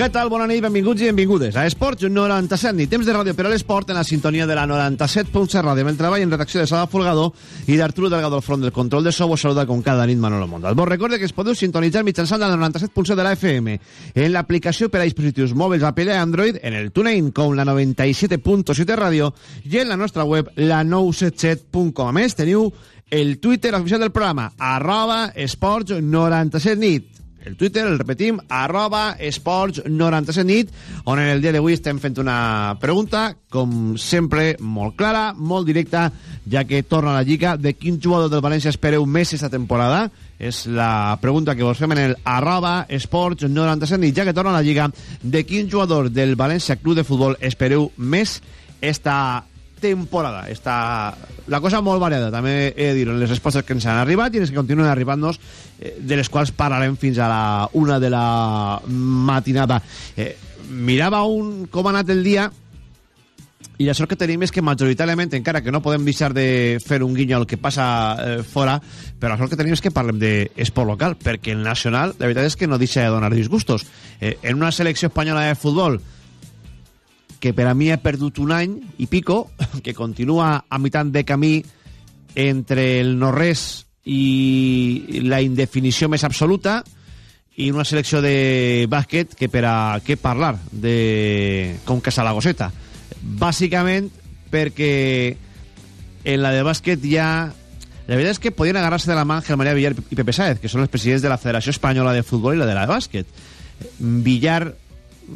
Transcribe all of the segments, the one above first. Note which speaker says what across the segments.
Speaker 1: Què tal? Bona nit, benvinguts i benvingudes a Esports 97 nit. Temps de ràdio per a l'esport en la sintonia de la 97.7 ràdio. Amb el treball en redacció de Sala Folgado i d'Arturo Delgado al front del control de so. Vos saluda com cada nit Manolo Montal. Vos recorde que es podeu sintonitzar mitjançant la 97.7 de la FM en l'aplicació per a dispositius mòbils Apple i Android, en el TuneIn com la 97.7 ràdio i en la nostra web la 977.com. A més, teniu el Twitter oficial del programa arroba esports 97 nit el Twitter, el repetim, arroba esports97 nit, on en el dia d'avui estem fent una pregunta, com sempre, molt clara, molt directa, ja que torna a la Lliga. De quin jugador del València espereu més esta temporada? És la pregunta que vos fem en el arroba esports97 nit, ja que torna a la Lliga. De quin jugador del València Club de Futbol espereu més esta temporada. Està la cosa molt variada, també he de dir, en les respostes que ens han arribat i les que continuen arribant-nos, eh, de les quals parlarem fins a la una de la matinada. Eh, mirava un com ha anat el dia i la sort que tenim és que majoritàriament, encara que no podem deixar de fer un guinyo al que passa eh, fora, però la sort que tenim és que parlem d'esport local, perquè el nacional, la veritat és que no deixa de donar disgustos. Eh, en una selecció espanyola de futbol, que per a mi ha perdut un any i pico, que continua a mitad de camí entre el no-res i la indefinició més absoluta i una selecció de bàsquet que per a què parlar de com que Salagoseta. Bàsicament perquè en la de bàsquet ja la veritat és que podien agarrar-se de la mà Ángel María Villar i Pepe Sáez que són els presidents de la Federació Espanyola de Futbol i la de la de bàsquet. Villar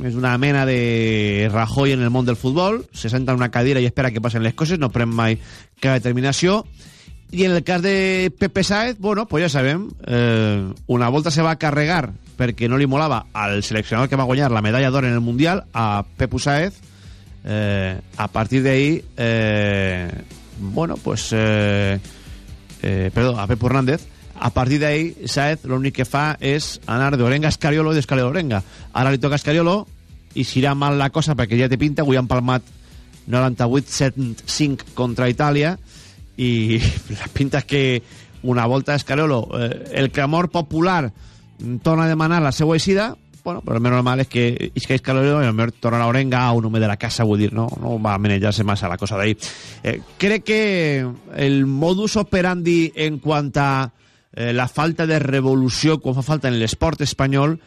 Speaker 1: és una mena de Rajoy en el món del futbol, se senta en una cadira i espera que passen les coses, no pren mai cap determinació. I en el cas de Pepe Saez, bueno, pues ja sabem, eh, una volta se va carregar perquè no li molava al seleccionador que va guanyar la medalla d'or en el Mundial, a Pepe Saez, eh, a partir d'ahí, eh, bueno, pues... Eh, eh, perdó, a Pepe Hernández, a partir d'ahí Saez l'únic que fa és anar d'Orenga a Escariolo i d'Escariolo a Orenga. Ara li toca a Escariolo i si irà mal la cosa perquè ja té pinta avui han palmat 98-75 contra Itàlia i la pinta que una volta Escariolo eh, el clamor popular torna a demanar la seva eixida. Bueno, però el més normal és que Isca Escariolo i el torna a Orenga a un home de la casa vull dir, no, no va manejar-se massa la cosa d'ahí eh, crec que el modus operandi en quant a eh, la falta de revolució quan fa falta en l'esport espanyol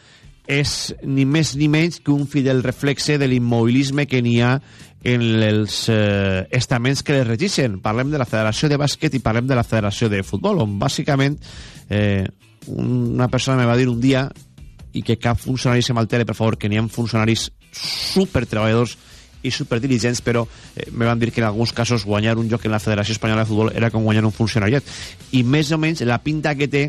Speaker 1: és ni més ni menys que un fidel reflexe de l'immobilisme que n'hi ha en els eh, estaments que les regixen. Parlem de la Federació de Bàsquet i parlem de la Federació de Futbol, on bàsicament eh, una persona me va dir un dia i que cap funcionari se m'altere, per favor, que n'hi ha funcionaris super treballadors i superdiligents, però eh, me van dir que en alguns casos guanyar un lloc en la Federació Espanyola de Futbol era com guanyar un funcionariat. I més o menys la pinta que té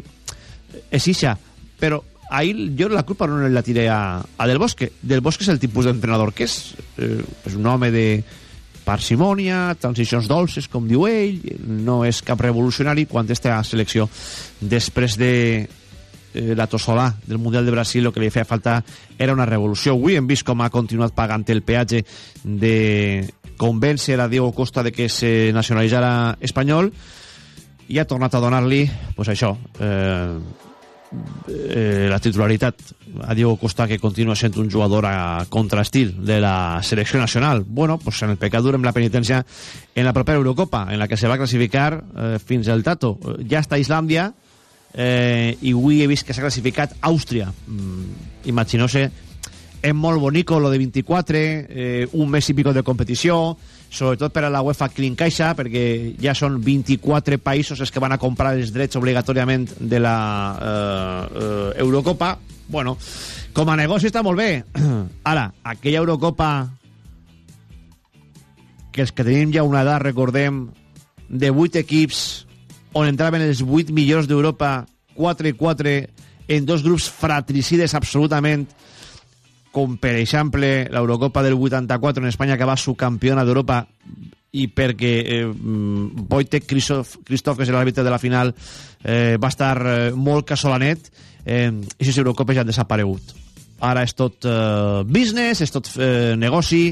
Speaker 1: és ixa, però ahir jo la culpa no la tiré a, a Del Bosque. Del Bosque és el tipus d'entrenador que és. Eh, és un home de parsimònia, transicions dolces, com diu ell, no és cap revolucionari quan està a selecció després de eh, la Tossolà del Mundial de Brasil el que li feia falta era una revolució. Avui hem vist com ha continuat pagant el peatge de convèncer a Diego Costa de que se nacionalitzara espanyol i ha tornat a donar-li pues això eh, eh, la titularitat a Diego Costa que continua sent un jugador a contrastil de la selecció nacional bueno, pues en el pecat durem la penitència en la propera Eurocopa en la que se va classificar eh, fins al Tato ja està Islàndia eh, i avui he vist que s'ha classificat Àustria. Mm, imagineu-se és molt bonico lo de 24 eh, un mes i pico de competició sobretot per a la UEFA que li encaixa perquè ja són 24 països els que van a comprar els drets obligatòriament de la eh, eh, Eurocopa. Bueno, com a negoci està molt bé. Ara, aquella Eurocopa que els que tenim ja una edat recordem de 8 equips on entraven els 8 millors d'Europa 4 i 4 en dos grups fratricides absolutament com per exemple l'Eurocopa del 84 en Espanya que va subcampiona d'Europa i perquè eh, Wojtek Krzysztof, Krzysztof que és l'àrbitre de la final eh, va estar eh, molt casolanet eh, aquestes Eurocopes ja han desaparegut. Ara és tot eh, business és tot eh, negoci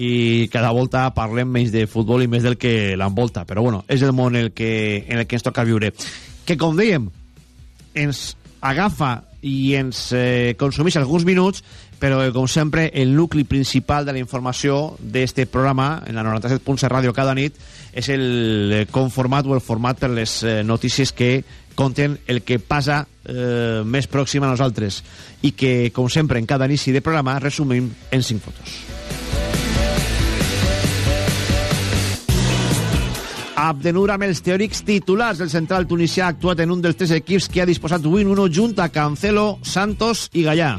Speaker 1: i cada volta parlem menys de futbol i més del que l'envolta però bueno, és el món el que, en el que ens toca viure que com dèiem ens agafa i ens eh, consumeix alguns minuts, però com sempre el nucli principal de la informació d'este programa, en la 97.7 Ràdio cada nit, és el conformat o el format per les eh, notícies que conten el que passa eh, més pròxim a nosaltres i que, com sempre, en cada inici de programa resumim en cinc fotos. Abdenur amb els teòrics titulars. El central tunisià ha actuat en un dels tres equips que ha disposat win 1 junt a Cancelo, Santos i Gallà.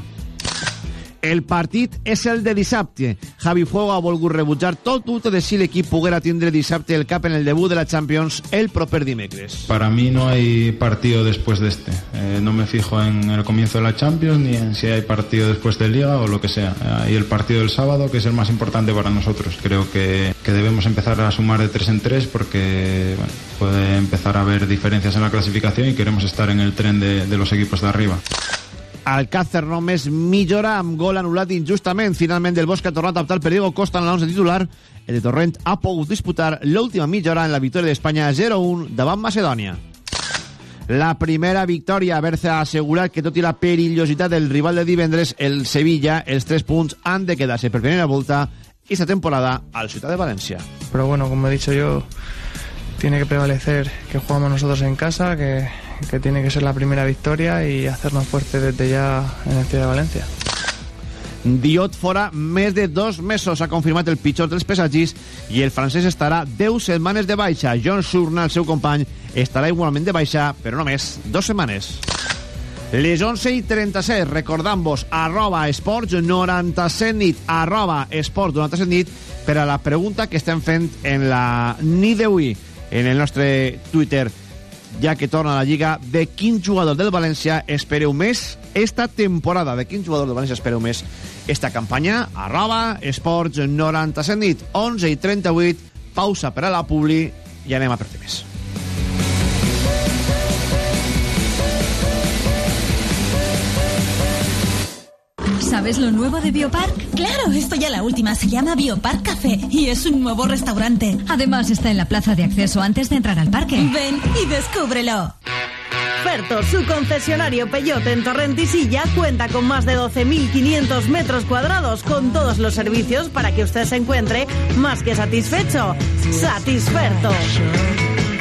Speaker 1: El partit és el de dissabte. Javi Fuego ha volgut rebutjar tot dubte de si l'equip poguera tindre dissabte el cap en el debut de la Champions el proper dimecres.
Speaker 2: Para mí no hay partido después de este. Eh, no me fijo en el comienzo de la Champions ni en si hay partido después de Liga o lo que sea. Hay el partido del sábado que es el más importante para nosotros. Creo que, que debemos empezar a sumar de tres en tres porque puede empezar a haber diferencias en la clasificación y queremos estar en el tren de los equipos de arriba.
Speaker 1: Alcácer només millora amb gol anul·lat injustament. Finalment del Bosque ha tornat a optar per Diego Costa en l'11 titular. El de Torrent ha pogut disputar l'última mitja hora en la victòria d'Espanya 0-1 davant Macedònia. La primera victòria haver-se assegurat que tot i la perillositat del rival de divendres, el Sevilla, els tres punts han de quedar-se per primera volta esta temporada al Ciutat de València.
Speaker 3: Pero bueno, como he dicho yo, tiene que prevalecer que jugamos nosotros en casa, que, que tiene que ser la primera victoria y hacernos fuertes desde ya en el Ciudad de Valencia.
Speaker 1: Diot fora més de dos mesos, ha confirmat el pitjor dels pesatgis i el francès estarà 10 setmanes de baixa. John Surna, el seu company, estarà igualment de baixa, però només dos setmanes. Les 11 i 37, recordant-vos, arroba esports 97 nit, arroba esports 97 nit, per a la pregunta que estem fent en la nit d'avui, en el nostre Twitter, ja que torna a la Lliga, de quin jugador del València espereu més esta temporada? De quin jugador del València espereu més esta campanya? Arroba esports 97 nit, 11 i 38, pausa per a la publi i anem a per temes.
Speaker 4: ¿Sabes lo nuevo de Biopark?
Speaker 5: Claro, esto ya la última. Se llama Biopark Café y es un nuevo restaurante.
Speaker 4: Además está en la plaza de acceso antes de entrar al parque.
Speaker 5: Ven y descúbrelo.
Speaker 6: Ferto, su concesionario Peyote en Torrentisilla, cuenta con más de 12.500 metros cuadrados con todos los servicios para que usted se encuentre más que satisfecho. Satisferto.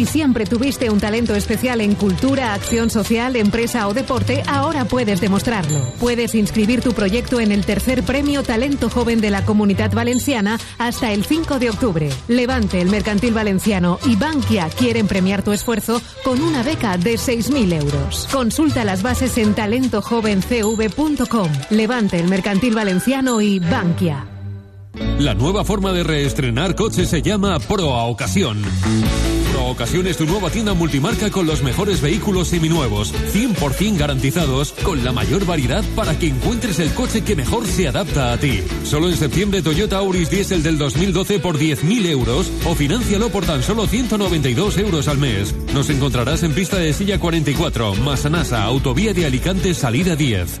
Speaker 7: Si siempre tuviste un talento especial en cultura, acción social, empresa o deporte, ahora puedes demostrarlo. Puedes inscribir tu proyecto en el tercer premio Talento Joven de la Comunidad Valenciana hasta el 5 de octubre. Levante, el Mercantil Valenciano y Bankia quieren premiar tu esfuerzo con una beca de 6.000 euros. Consulta las bases en talentojovencv.com. Levante, el Mercantil Valenciano y Bankia.
Speaker 8: La nueva forma de reestrenar coches se llama Ocasión. Proa Ocasión es tu nueva tienda multimarca con los mejores vehículos seminuevos, 100% garantizados, con la mayor variedad para que encuentres el coche que mejor se adapta a ti. Solo en septiembre Toyota Auris Diesel del 2012 por 10.000 euros o financialo por tan solo 192 euros al mes. Nos encontrarás en pista de silla 44, Masanasa, autovía de Alicante, salida 10.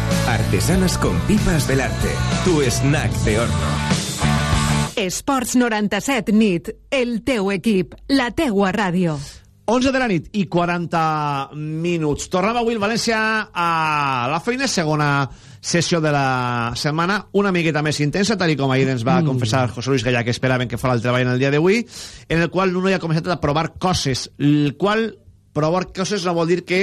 Speaker 9: Artesanas con pipas Belarte. Tu snack de horno.
Speaker 7: Esports 97 nit. El teu equip. La teua ràdio.
Speaker 1: 11 de la nit i 40 minuts. Tornem avui el València a la feina, segona sessió de la setmana, una miqueta més intensa, tal com ahir ens va mm. confessar José Luis Gallà, que esperaven que fos el treball en el dia d'avui, en el qual Nuno ja ha començat a provar coses, el qual provar coses no vol dir que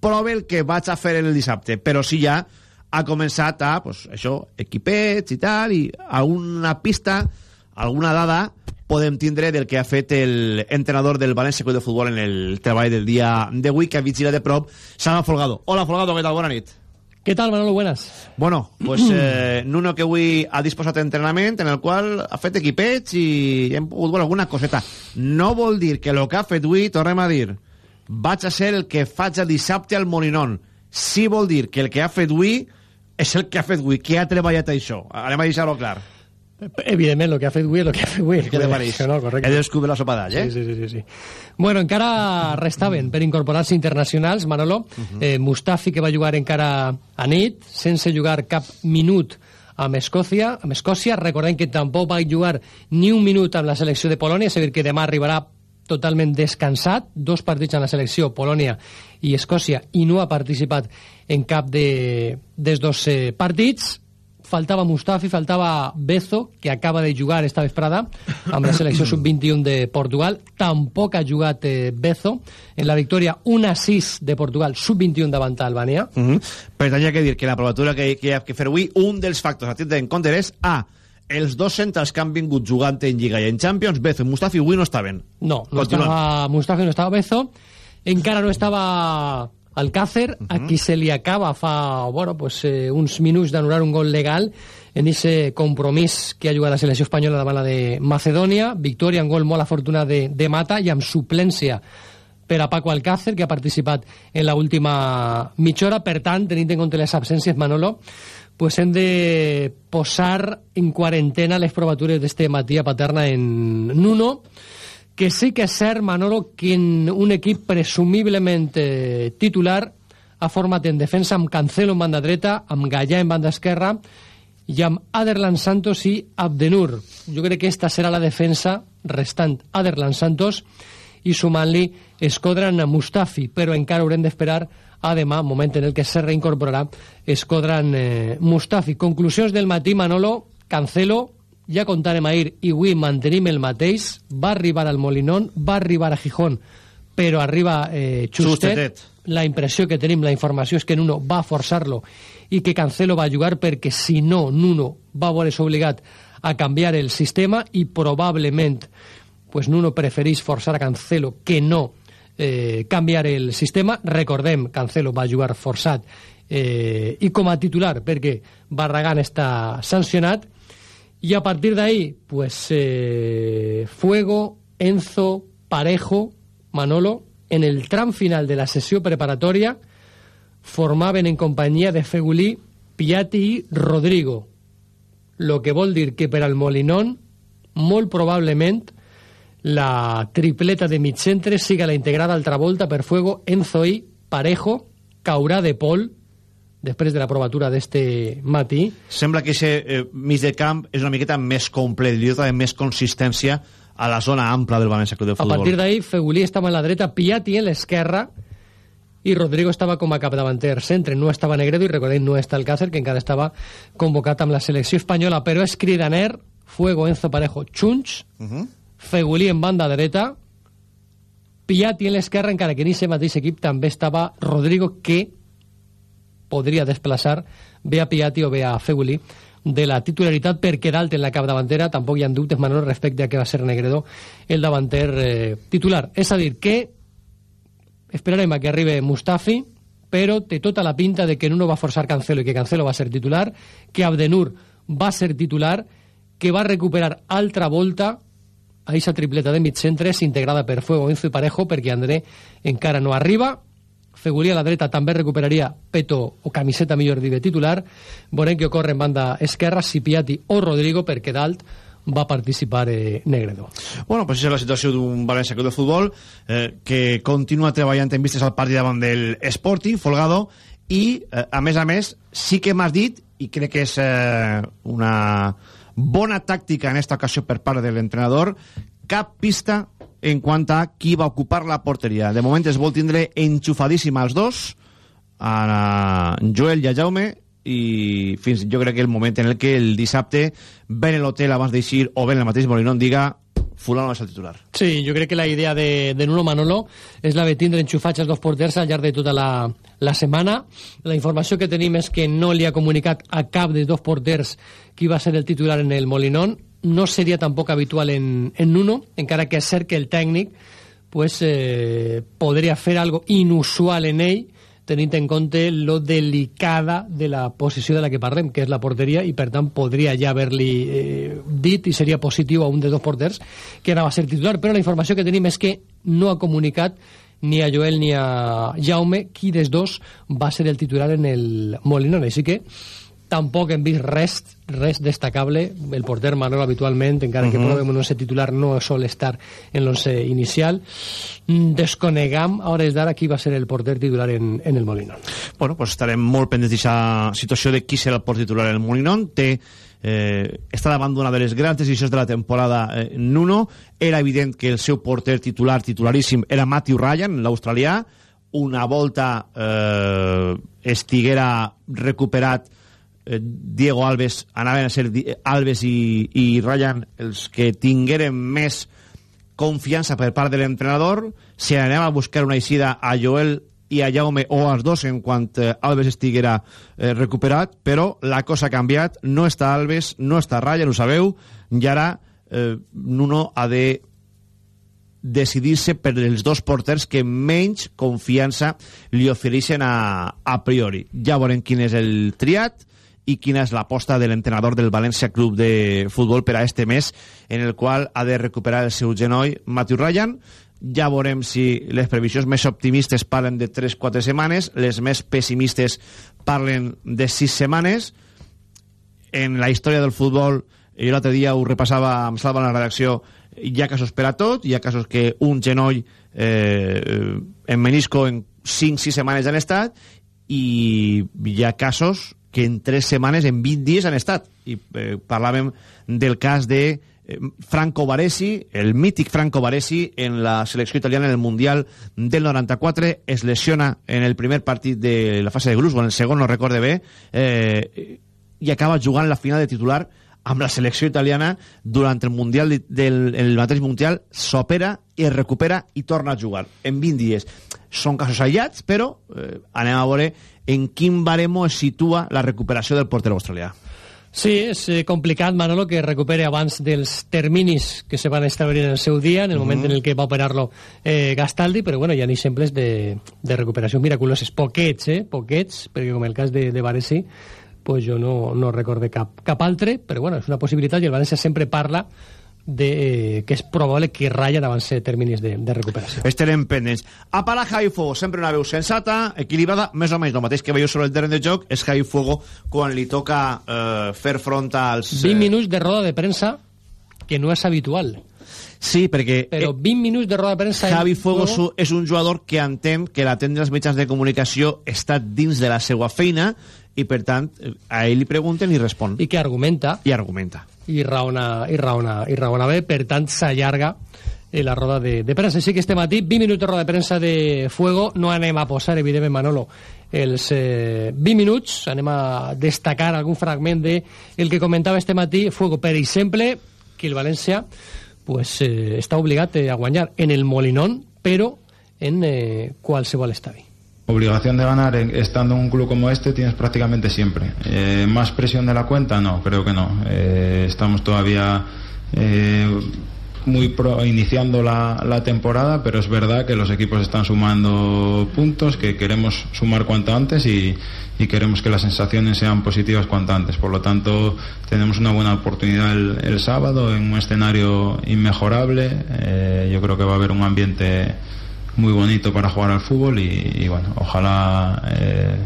Speaker 1: prove el que vaig a fer el dissabte, però sí ja ha començat a, pues, això, equipets i tal, i alguna pista, alguna dada podem tindre del que ha fet el entrenador del València Club de Futbol en el treball del dia d'avui, que ha vigilat de prop Sama Folgado. Hola, Folgado, què tal? Bona nit.
Speaker 10: ¿Qué tal, Manolo? Buenas.
Speaker 1: Bueno, pues eh, Nuno que avui ha disposat d'entrenament en el qual ha fet equipets i hem pogut veure alguna coseta. No vol dir que el que ha fet avui, tornem a dir, vaig a ser el que faig el dissabte al Molinón. Sí vol dir que el que ha fet avui és el que ha fet avui, que ha treballat això. Anem a deixar-ho clar.
Speaker 10: Evidentment, el que ha fet avui és el que ha fet avui.
Speaker 1: Què te pareix? No, correcte. He descobert la sopa d'all, eh?
Speaker 10: Sí, sí, sí, sí. Bueno, encara restaven per incorporar-se internacionals, Manolo. Uh -huh. eh, Mustafi, que va jugar encara a nit, sense jugar cap minut amb Escòcia. Amb Escòcia, recordem que tampoc va jugar ni un minut amb la selecció de Polònia, és a dir, que demà arribarà totalment descansat, dos partits en la selecció, Polònia i Escòcia, i no ha participat en cap de, dels dos eh, partits faltava Mustafi, faltava Bezo, que acaba de jugar esta vesprada amb la selecció sub-21 de Portugal. Tampoc ha jugat eh, Bezo en la victòria 1-6 de Portugal, sub-21 davant Albània.
Speaker 1: Uh -huh. Per tant, hi ha que dir que la provatura que, que hi ha que fer avui, un dels factors a tindre en compte és A, els dos centres que han vingut jugant en Lliga i en Champions, Bezo i Mustafi, avui no estaven.
Speaker 10: No, no estava Mustafi, no estava Bezo. Encara no estava Alcácer, uh -huh. a qui se li acaba fa bueno, pues, eh, uns minuts d'anul·lar un gol legal en aquest compromís que ha jugat la selecció espanyola davant la de Macedònia, victòria en gol molt afortunada de, de Mata i amb suplència per a Paco Alcácer, que ha participat en la última mitja hora. Per tant, tenint en compte les absències, Manolo, pues hem de posar en quarantena les provatures d'este matí a Paterna en Nuno, que sí que és cert, Manolo, que en un equip presumiblement eh, titular ha format en defensa amb Cancelo en banda dreta, amb Gallà en banda esquerra i amb Aderlan Santos i Abdenur. Jo crec que esta serà la defensa restant Aderlan Santos i sumant-li Escodran Mustafi, però encara haurem d'esperar a demà, moment en el que se reincorporarà Escodran eh, Mustafi. Conclusions del matí, Manolo, Cancelo ja contarem ahir i avui mantenim el mateix, va arribar al Molinón, va arribar a Gijón, però arriba eh, justet. justet. La impressió que tenim, la informació és que Nuno va forçar-lo i que Cancelo va jugar perquè si no, Nuno va voler obligat a canviar el sistema i probablement pues Nuno preferís forçar a Cancelo que no eh, canviar el sistema. Recordem, Cancelo va jugar forçat eh, i com a titular perquè Barragán està sancionat Y a partir de ahí, pues eh, Fuego, Enzo, Parejo, Manolo, en el tram final de la sessió preparatòria formaven en companyia de Fegulí, Piatti i Rodrigo. Lo que vol dir que per al Molinón, molt probablement, la tripleta de mitcentre siga la integrada altra volta per Fuego, Enzo i Parejo, caurà de Pol, després de la provatura d'este matí.
Speaker 1: Sembla que aquest eh, mig de camp és una miqueta més complet, li dota més consistència a la zona ampla del València Club de Futbol.
Speaker 10: A partir d'ahí, Fegulí estava en la dreta, Piatti en l'esquerra, i Rodrigo estava com a capdavanter centre, no estava Negredo, i recordem, no està el Càcer, que encara estava convocat amb la selecció espanyola, però és cridaner, Fuego, Enzo Parejo, Chunch, uh -huh. Fegulí en banda dreta, Piatti en l'esquerra, encara que en aquest mateix equip també estava Rodrigo, que podria desplaçar bé a Piatti o bé a de la titularitat perquè dalt en la capdavantera tampoc hi ha dubtes menors respecte a que va ser Negredo el davanter eh, titular. És a dir, que esperarem a que arribi Mustafi, però té tota la pinta de que no va forçar Cancelo i que Cancelo va ser titular, que Abdenur va ser titular, que va recuperar altra volta a aquesta tripleta de mitcentres integrada per Fuego, Enzo i Parejo perquè André encara no arriba Fegulí a la dreta també recuperaria Peto o camiseta, millor de titular. Veurem que ocorre en banda esquerra Cipiati o Rodrigo, perquè dalt va participar eh, Negredo.
Speaker 1: Bueno, pues és la situació d'un València Club de Futbol eh, que continua treballant en vistes al partit davant del Sporting, Folgado, i, eh, a més a més, sí que m'has dit, i crec que és eh, una bona tàctica en aquesta ocasió per part de l'entrenador, cap pista en quant a qui va ocupar la porteria. De moment es vol tindre enxufadíssim als dos, a Joel i a Jaume, i fins jo crec que el moment en el que el dissabte ven l'hotel abans d'eixir o ven el mateix Molinón diga fulano és el titular.
Speaker 10: Sí, jo crec que la idea de, de Nuno Manolo és la de tindre enxufats els dos porters al llarg de tota la, la setmana. La informació que tenim és que no li ha comunicat a cap dels dos porters qui va ser el titular en el Molinón. No seria tampoc habitual en, en Nuno, encara que és cert que el tècnic pues, eh, podria fer algo inusual en ell, tenint en compte lo delicada de la posició de la que parlem, que és la porteria, i per tant podria ja haver-li eh, dit i seria positiu a un dels dos porters que anava a ser titular, però la informació que tenim és que no ha comunicat ni a Joel ni a Jaume qui dels dos va ser el titular en el Molinón, així que tampoc hem vist res, res destacable. El porter Manolo habitualment, encara uh -huh. que provem un 11 titular, no sol estar en l'11 inicial. Mm, desconegam, a hores d'ara, qui va ser el porter titular en, en el Molinón.
Speaker 1: Bueno, pues estarem molt pendents d'aquesta situació de qui serà el porter titular en el Molinón. Té eh, està davant d'una de les grans decisions de la temporada eh, Nuno. Era evident que el seu porter titular, titularíssim, era Matthew Ryan, l'australià. Una volta eh, estiguera recuperat Diego Alves anaven a ser Alves i, i Ryan els que tingueren més confiança per part de l'entrenador. Si anem a buscar una eixida a Joel i a Jaume o als dos en quant eh, Alves estiguera eh, recuperat però la cosa ha canviat. No està Alves, no està Ryan, ho sabeu i ara eh, Nuno ha de decidir-se per els dos porters que menys confiança li ofereixen a, a priori. Ja veurem quin és el triat i quina és l'aposta de l'entrenador del València Club de Futbol per a este mes, en el qual ha de recuperar el seu genoll Matthew Ryan. Ja veurem si les previsions més optimistes parlen de 3-4 setmanes, les més pessimistes parlen de 6 setmanes. En la història del futbol, jo l'altre dia ho repassava amb Salva en la redacció, hi ha casos per a tot, hi ha casos que un genoll eh, en menisco en 5-6 setmanes han estat i hi ha casos que en 3 setmanes, en 20 dies han estat. I eh, parlàvem del cas de eh, Franco Baresi, el mític Franco Baresi en la selecció italiana en el Mundial del 94, es lesiona en el primer partit de la fase de grups, o en el segon, no recorde bé, eh, i acaba jugant la final de titular amb la selecció italiana durant el Mundial del el mateix Mundial, s'opera i es recupera i torna a jugar en 20 dies. Són casos aïllats, però eh, anem a veure en quin baremo es situa la recuperació del porter australià.
Speaker 10: Sí, és eh, complicat, Manolo, que recupere abans dels terminis que se van establir en el seu dia, en el uh -huh. moment en el que va operar-lo eh, Gastaldi, però bueno, hi ha exemples de, de recuperació miraculoses. Poquets, eh? Poquets, perquè com el cas de, de Varesi, pues jo no, no recorde cap, cap altre, però bueno, és una possibilitat i el València sempre parla de, eh, que és probable que ratllen abans de terminis de, de recuperació.
Speaker 1: Estarem pendents. A Pala Javi Fuego, sempre una veu sensata, equilibrada, més o menys el mateix que veieu sobre el terreny de joc, és Javi Fuego quan li toca eh, fer front als...
Speaker 10: Eh... 20 minuts de roda de premsa que no és habitual.
Speaker 1: Sí, perquè...
Speaker 10: Però 20 eh, minuts de roda de premsa...
Speaker 1: Javi Fuego, Fuego és un jugador que entén que l'atendre els mitjans de comunicació està dins de la seva feina i, per tant, a ell li pregunten i respon.
Speaker 10: I que argumenta.
Speaker 1: I argumenta
Speaker 10: i raona, i raona, i raona bé, per tant s'allarga eh, la roda de, de premsa. Així que este matí, 20 minuts de roda de premsa de Fuego, no anem a posar, evidentment, Manolo, els eh, 20 minuts, anem a destacar algun fragment de el que comentava este matí Fuego, per exemple, que el València pues, eh, està obligat a guanyar en el Molinón, però en eh, qualsevol estadi.
Speaker 2: Obligación de ganar estando en un club como este tienes prácticamente siempre. Eh, ¿Más presión de la cuenta? No, creo que no. Eh, estamos todavía eh, muy pro, iniciando la, temporada, pero es verdad que los equipos están sumando puntos, que queremos sumar cuanto antes y, queremos que las sensaciones sean positivas cuanto antes. Por lo tanto, tenemos una buena oportunidad el, sábado en un escenario inmejorable. Yo creo que va a haber un ambiente muy bonito para jugar al fútbol y, y bueno, ojalá eh,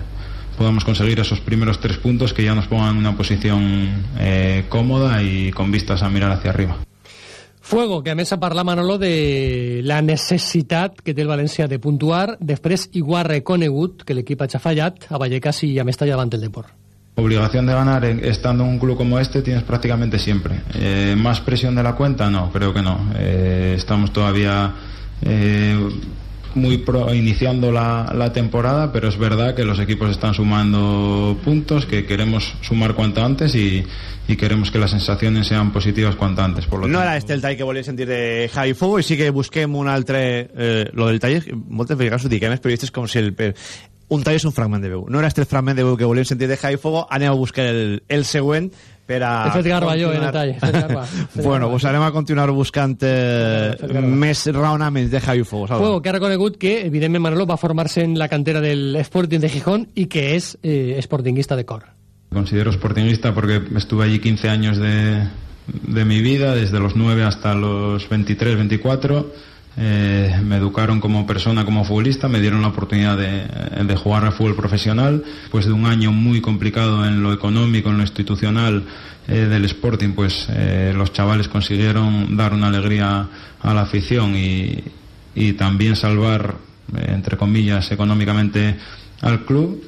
Speaker 2: podamos conseguir esos primeros tres puntos que ya nos pongan en una posición eh, cómoda y con vistas a mirar hacia arriba.
Speaker 10: Fuego, que a més a parlar, Manolo, de la necessitat que té el València de puntuar. Després, igual reconegut que l'equip ha fallat a Vallecas i a Mestalla davant el Deport.
Speaker 2: Obligación de ganar estando en un club como este tienes prácticamente siempre. Eh, ¿Más presión de la cuenta? No, creo que no. Eh, estamos todavía eh, muy pro- iniciando la, la temporada, pero es verdad que los equipos están sumando puntos, que queremos sumar cuanto antes y, y queremos que las sensaciones sean positivas cuanto antes. Por lo
Speaker 1: No
Speaker 2: tanto,
Speaker 1: era este el tall que volia sentir de Javi Fogo i sí que busquem un altre... Eh, lo del tall, moltes vegades ho dic, eh, els periodistes com si el... Un tall és un fragment de veu. No era este el fragment de veu que volíem sentir de Javi Fogo, anem a buscar el, el següent per a...
Speaker 10: He fet garba jo, eh, en el tall. He fet garba. He fet
Speaker 1: Bueno,
Speaker 10: garba.
Speaker 1: pues anem a continuar buscant eh, més raonaments de Javi Fogo. Salva.
Speaker 10: Juego que ha reconegut que, evidentment, Manolo va formar-se en la cantera del Sporting de Gijón i que és eh, sportinguista de cor.
Speaker 2: considero sportingista porque estuve allí 15 años de, de mi vida, desde los 9 hasta los 23, 24. Eh, me educaron como persona, como futbolista, me dieron la oportunidad de, de jugar a fútbol profesional. Pues de un año muy complicado en lo económico, en lo institucional eh, del Sporting, pues eh, los chavales consiguieron dar una alegría a la afición y, y también salvar, eh, entre comillas, económicamente al club.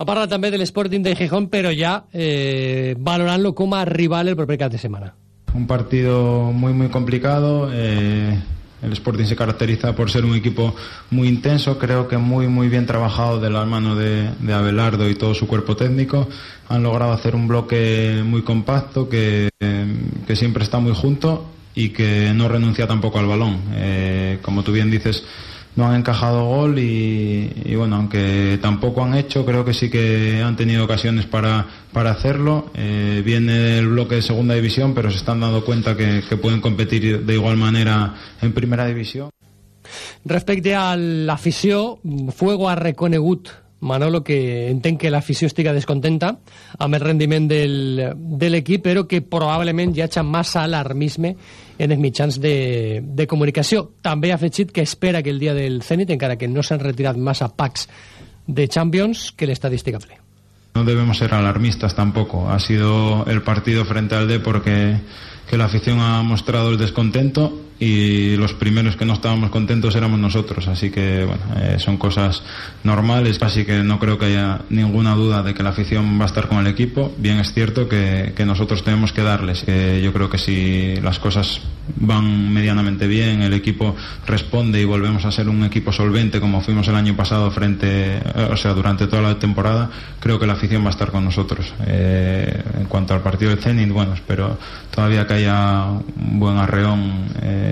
Speaker 10: Ha parlat també de l'Sporting de Gijón, però ja eh, valorant-lo com a rival el proper cap de setmana.
Speaker 2: Un partido muy muy complicado. eh, el Sporting se caracteriza por ser un equipo muy intenso, creo que muy muy bien trabajado de la mano de, Abelardo y todo su cuerpo técnico. Han logrado hacer un bloque muy compacto que, que siempre está muy junto y que no renuncia tampoco al balón. Eh, como tú bien dices, no han encajado gol y, bueno, aunque tampoco han hecho, creo que sí que han tenido ocasiones para, para hacerlo. Eh, viene el bloque de segunda división, pero se están dando cuenta que, pueden competir de igual manera en primera división.
Speaker 10: Respecte a l'afició, Fuego ha reconegut Manolo que entén que l'afició estiga descontenta amb el rendiment del, de l'equip, però que probablement hi hagi massa alarmisme en els mitjans de, de comunicació. També ha afegit que espera que el dia del Zenit, encara que no s'han retirat massa packs de Champions, que l'estadística ple.
Speaker 2: No debemos ser alarmistas tampoco. Ha sido el partido frente al Depor que, que la afición ha mostrado el descontento y los primeros que no estábamos contentos éramos nosotros. Así que bueno, eh, son cosas normales. Así que no creo que haya ninguna duda de que la afición va a estar con el equipo. Bien es cierto que, que nosotros tenemos que darles. Que yo creo que si las cosas van medianamente bien, el equipo responde y volvemos a ser un equipo solvente como fuimos el año pasado frente, eh, o sea, durante toda la temporada, creo que la afición va a estar con nosotros. Eh, en cuanto al partido del Zenit, bueno, espero todavía que haya un buen arreón. eh,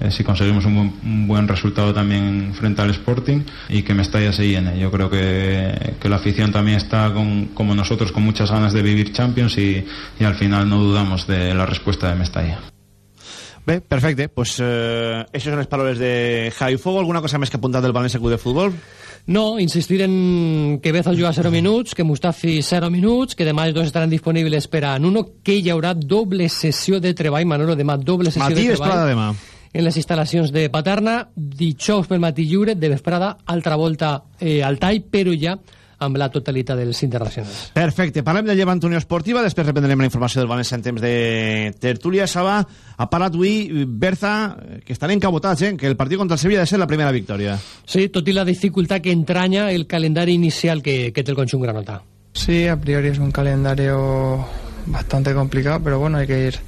Speaker 2: eh, si conseguimos un buen, resultado también frente al Sporting y que Mestalla se llene. Yo creo que, que la afición también está con, como nosotros con muchas ganas de vivir Champions y, y al final no dudamos de la respuesta de Mestalla.
Speaker 1: Bé, perfecte. Pues, eh, això són les paraules de Javi Fogo. Alguna cosa més que apuntat del València Club de Futbol?
Speaker 10: No, insistir en que Bezo juga 0 minuts, que Mustafi 0 minuts, que demà els dos estaran disponibles per a Nuno, que hi haurà doble sessió de treball, Manolo, demà doble sessió
Speaker 1: Matí
Speaker 10: de treball
Speaker 1: demà.
Speaker 10: en les instal·lacions de Paterna, dijous pel matí lliure, de vesprada, altra volta eh, al tall, però ja amb la totalitat dels internacionals.
Speaker 1: Perfecte, parlem de Llevant Unió Esportiva, després reprendrem la informació del València en temps de tertúlia. Saba, ha parlat avui Berza, que estan encabotats, eh? que el partit contra el Sevilla ha de ser la primera victòria.
Speaker 10: Sí, tot i la dificultat que entranya el calendari inicial que, que té el conjunt granota.
Speaker 3: Sí, a priori es un calendario bastante complicado, pero bueno, hay que ir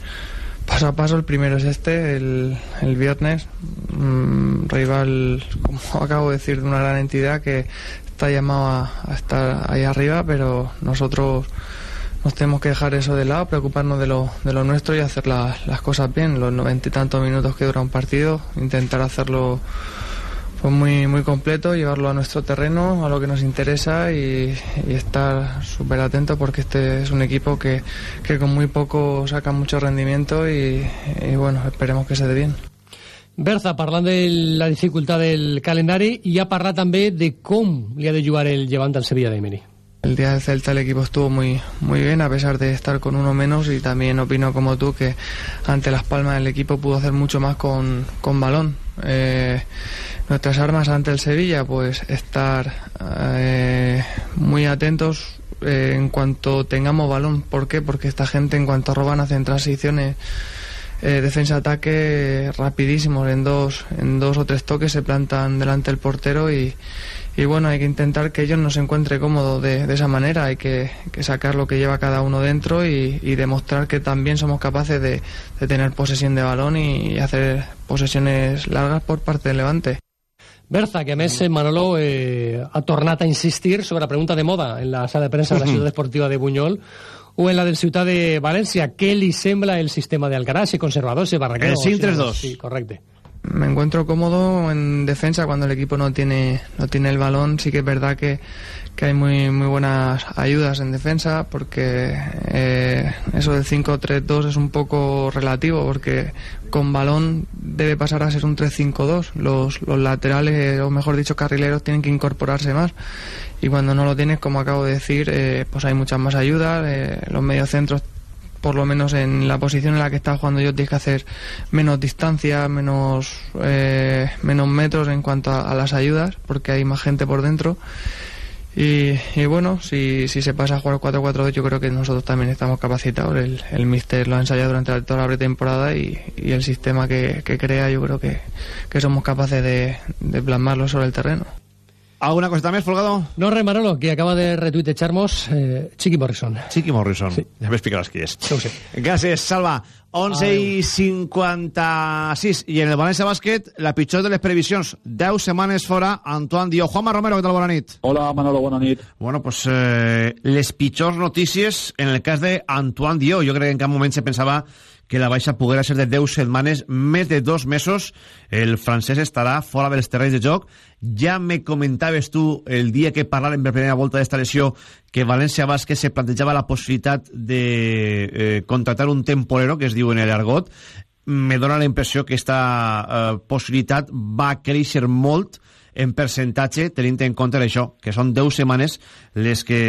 Speaker 3: paso a paso. El primero es este, el, el viernes. Mm, rival, como acabo de decir, de una gran entidad que está llamado a, estar ahí arriba, pero nosotros nos tenemos que dejar eso de lado, preocuparnos de lo, nuestro y hacer la- las cosas bien. Los noventa y tantos minutos que dura un partido, intentar hacerlo pues muy completo, llevarlo a nuestro terreno, a lo que nos interesa y, estar súper atento porque este es un equipo que, que con muy poco saca mucho rendimiento y, y bueno, esperemos que se dé bien.
Speaker 10: Berza, parlant de la dificultat del calendari, i ha parlat també de com li ha de jugar el llevant al Sevilla d'Emery.
Speaker 3: El día del Celta el equipo estuvo muy, muy bien a pesar de estar con uno menos y también opino como tú que ante Las Palmas el equipo pudo hacer mucho más con, con balón. Eh, nuestras armas ante el Sevilla pues estar eh, muy atentos eh, en cuanto tengamos balón. ¿Por qué? Porque esta gente en cuanto roban hacen transiciones eh, defensa-ataque rapidísimos en dos, en dos o tres toques se plantan delante del portero y, y bueno, hay que intentar que ellos no se encuentren cómodos de, de esa manera, hay que, que, sacar lo que lleva cada uno dentro y, y demostrar que también somos capaces de, de, tener posesión de balón y hacer posesiones largas por parte del Levante.
Speaker 10: Berza, que a més Manolo eh, ha tornat a insistir sobre la pregunta de moda en la sala de premsa de la ciutat esportiva de Buñol o en la del Ciutat de València. Què li sembla el sistema de Alcaraz, si conservador, si barraquero?
Speaker 1: El 5-3-2.
Speaker 10: Sí, correcte.
Speaker 3: Me encuentro cómodo en defensa cuando el equipo no tiene, no tiene el balón. Sí que es verdad que, que hay muy, muy buenas ayudas en defensa porque eh, eso del 5-3-2 es un poco relativo porque con balón debe pasar a ser un 3-5-2. Los, los laterales, o mejor dicho, carrileros tienen que incorporarse más y cuando no lo tienes, como acabo de decir, eh, pues hay muchas más ayudas. Eh, los mediocentros por lo menos en la posición en la que está jugando yo tienes que hacer menos distancia, menos, eh, menos metros en cuanto a, las ayudas, porque hay más gente por dentro. Y, y bueno, si, si, se pasa a jugar 4-4-2, yo creo que nosotros también estamos capacitados. El, el Mister lo ha ensayado durante toda la pretemporada y, y el sistema que, que, crea, yo creo que, que somos capaces de, de plasmarlo sobre el terreno.
Speaker 1: ¿Alguna cosa més, Folgado?
Speaker 10: No, res, Manolo, que acaba de retuitejar-nos eh, Chiqui Morrison.
Speaker 1: Chiqui Morrison.
Speaker 10: Sí.
Speaker 1: Ja m'explicaràs qui és.
Speaker 10: No ho sé.
Speaker 1: Gràcies, Salva. 11 Ai. i 56. I en el València Bàsquet, la pitjor de les previsions. 10 setmanes fora, Antoine Dio. Juanma Romero, què tal? Bona nit.
Speaker 11: Hola, Manolo, bona nit.
Speaker 1: Bueno, pues eh, les pitjors notícies en el cas de Antoine Dio. Jo crec que en cap moment se pensava que la baixa poguera ser de 10 setmanes, més de dos mesos, el francès estarà fora dels terrenys de joc. Ja me comentaves tu el dia que parlàvem per primera volta d'esta lesió que València Bàsquet se plantejava la possibilitat de eh, contractar un temporero, que es diu en el argot. Me dóna la impressió que aquesta eh, possibilitat va créixer molt en percentatge, tenint en compte això, que són 10 setmanes les que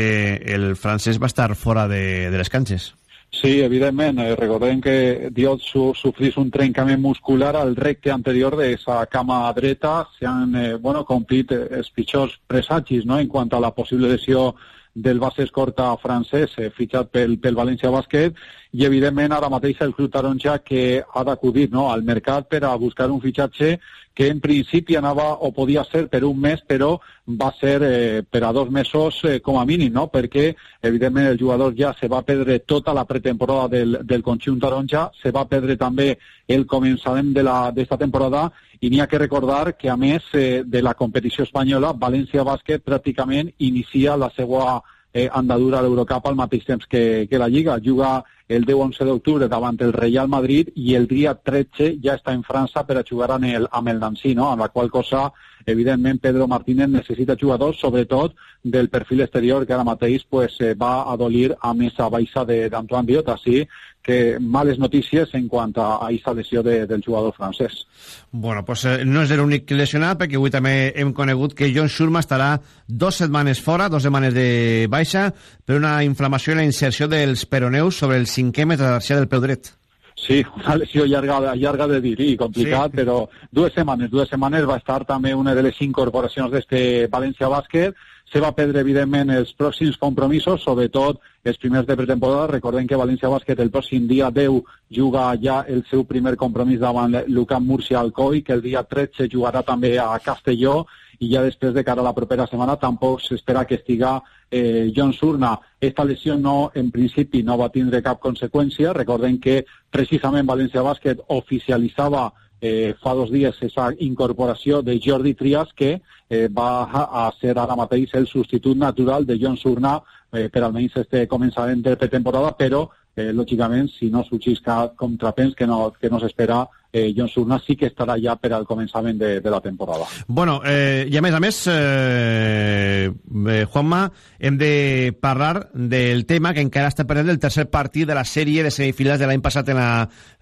Speaker 1: el francès va estar fora de, de les canxes.
Speaker 11: Sí, evidentment. Eh, recordem que Diot su sofrís un trencament muscular al recte anterior de esa cama dreta. Se han eh, bueno, complit els pitjors presagis no? en quant a la possible lesió del base escorta francès eh, fitxat pel, pel València Bàsquet i evidentment ara mateix el club taronja que ha d'acudir no, al mercat per a buscar un fitxatge que en principi anava o podia ser per un mes però va ser eh, per a dos mesos eh, com a mínim, no? perquè evidentment el jugador ja se va perdre tota la pretemporada del, del conjunt taronja, se va perdre també el començament d'esta temporada i n'hi ha que recordar que a més eh, de la competició espanyola, València Bàsquet pràcticament inicia la seva eh, andadura a l'Eurocup al mateix temps que, que la Lliga. Juga el 10-11 d'octubre davant el Real Madrid i el dia 13 ja està en França per a jugar amb el, amb el Nancy, no? amb la qual cosa evidentment Pedro Martínez necessita jugadors, sobretot del perfil exterior que ara mateix pues, eh, va a dolir amb aquesta baixa d'Antoine Diot, així que males notícies en quant a aquesta lesió de, del jugador francès.
Speaker 1: Bueno, pues eh, no és l'únic lesionat, perquè avui també hem conegut que John Schurma estarà dues setmanes fora, dues setmanes de baixa, per una inflamació en la inserció dels peroneus sobre el cinquè metatarsià del peu dret.
Speaker 11: Sí, una lesió llarga, llarga de dir i complicat, sí. però dues setmanes, dues setmanes va estar també una de les incorporacions d'este València Bàsquet, se va perdre, evidentment, els pròxims compromisos, sobretot els primers de pretemporada. Recordem que València Bàsquet el pròxim dia 10 juga ja el seu primer compromís davant l'UCAM Múrcia Alcoi, que el dia 13 jugarà també a Castelló, i ja després de cara a la propera setmana tampoc s'espera que estiga eh, John Surna. Esta lesió no, en principi no va tindre cap conseqüència. Recordem que precisament València Bàsquet oficialitzava eh, fa dos dies aquesta incorporació de Jordi Trias que eh, va a ser ara mateix el substitut natural de John Surna eh, per almenys este començament de pretemporada, però eh, lògicament, si no sorgís cap contrapens que no, que no s'espera, eh, John Surna sí que estarà ja per al començament de, de la temporada.
Speaker 1: Bueno, eh, i a més a més, eh, eh, Juanma, hem de parlar del tema que encara està perdent el tercer partit de la sèrie de semifinals de l'any passat en la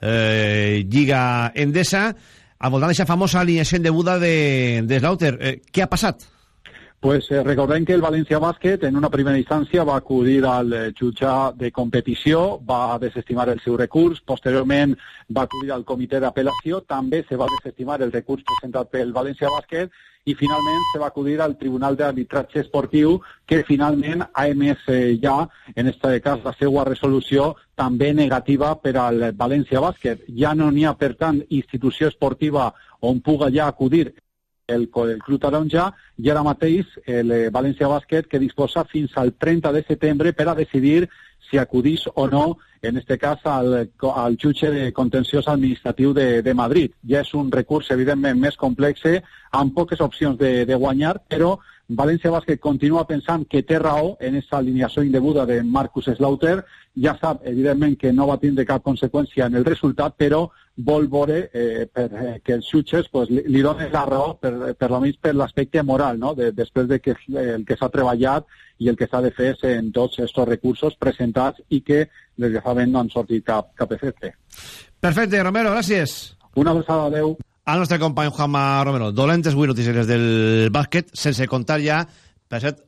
Speaker 1: eh, Lliga Endesa, al voltant d'aquesta famosa alineació indeguda de, de Slaughter. Eh, què ha passat?
Speaker 11: Pues eh, recordem que el València Bàsquet en una primera instància va acudir al eh, jutjar de competició, va desestimar el seu recurs, posteriorment va acudir al comitè d'apel·lació, també se va desestimar el recurs presentat pel València Bàsquet i finalment se va acudir al Tribunal d'Arbitratge Esportiu que finalment ha emès eh, ja, en aquest cas, la seva resolució també negativa per al València Bàsquet. Ja no n'hi ha, per tant, institució esportiva on puga ja acudir el, el Club Taronja i ara mateix el eh, València Bàsquet que disposa fins al 30 de setembre per a decidir si acudís o no, en este cas, al, al jutge de contenciós administratiu de, de Madrid. Ja és un recurs, evidentment, més complex, amb poques opcions de, de guanyar, però València Bàsquet continua pensant que té raó en aquesta alineació indeguda de Marcus Slaughter. Ja sap, evidentment, que no va tindre cap conseqüència en el resultat, però vol veure eh, per, eh, que els jutges pues, li, li donen la raó, per, per mig per l'aspecte moral, no? de, després de que el que s'ha treballat i el que s'ha de fer en tots aquests recursos presentats i que desgraciadament no han sortit cap, cap efecte.
Speaker 1: Perfecte, Romero, gràcies.
Speaker 11: Una abraçada, adeu
Speaker 1: al nostre company Juanma Romero. Dolentes avui notícies del bàsquet, sense contar ja, per cert,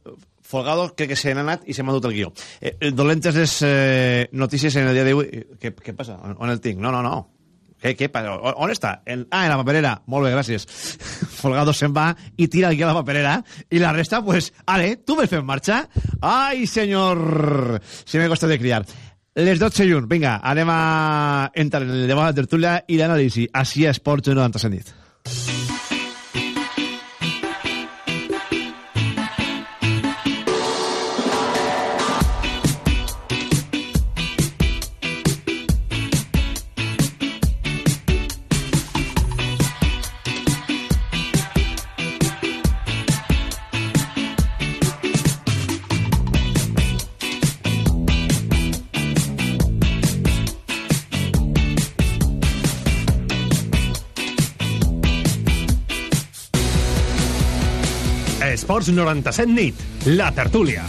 Speaker 1: Folgado crec que se n'ha anat i se m'ha dut el guió. Eh, eh dolentes les eh, notícies en el dia d'avui. Què, què passa? On el tinc? No, no, no. Què, ah, en la papelera, Molt bé, gràcies. Folgado se'n va i tira aquí a la paperera i la resta, pues, ale, tu ves fent marxa. Ai, senyor! Si me costa de criar. Les 12 i 1. Vinga, anem a entrar en el debat de tertúlia i l'anàlisi. Així a Esports 90
Speaker 12: Sentit. 97 nit, La Tertúlia.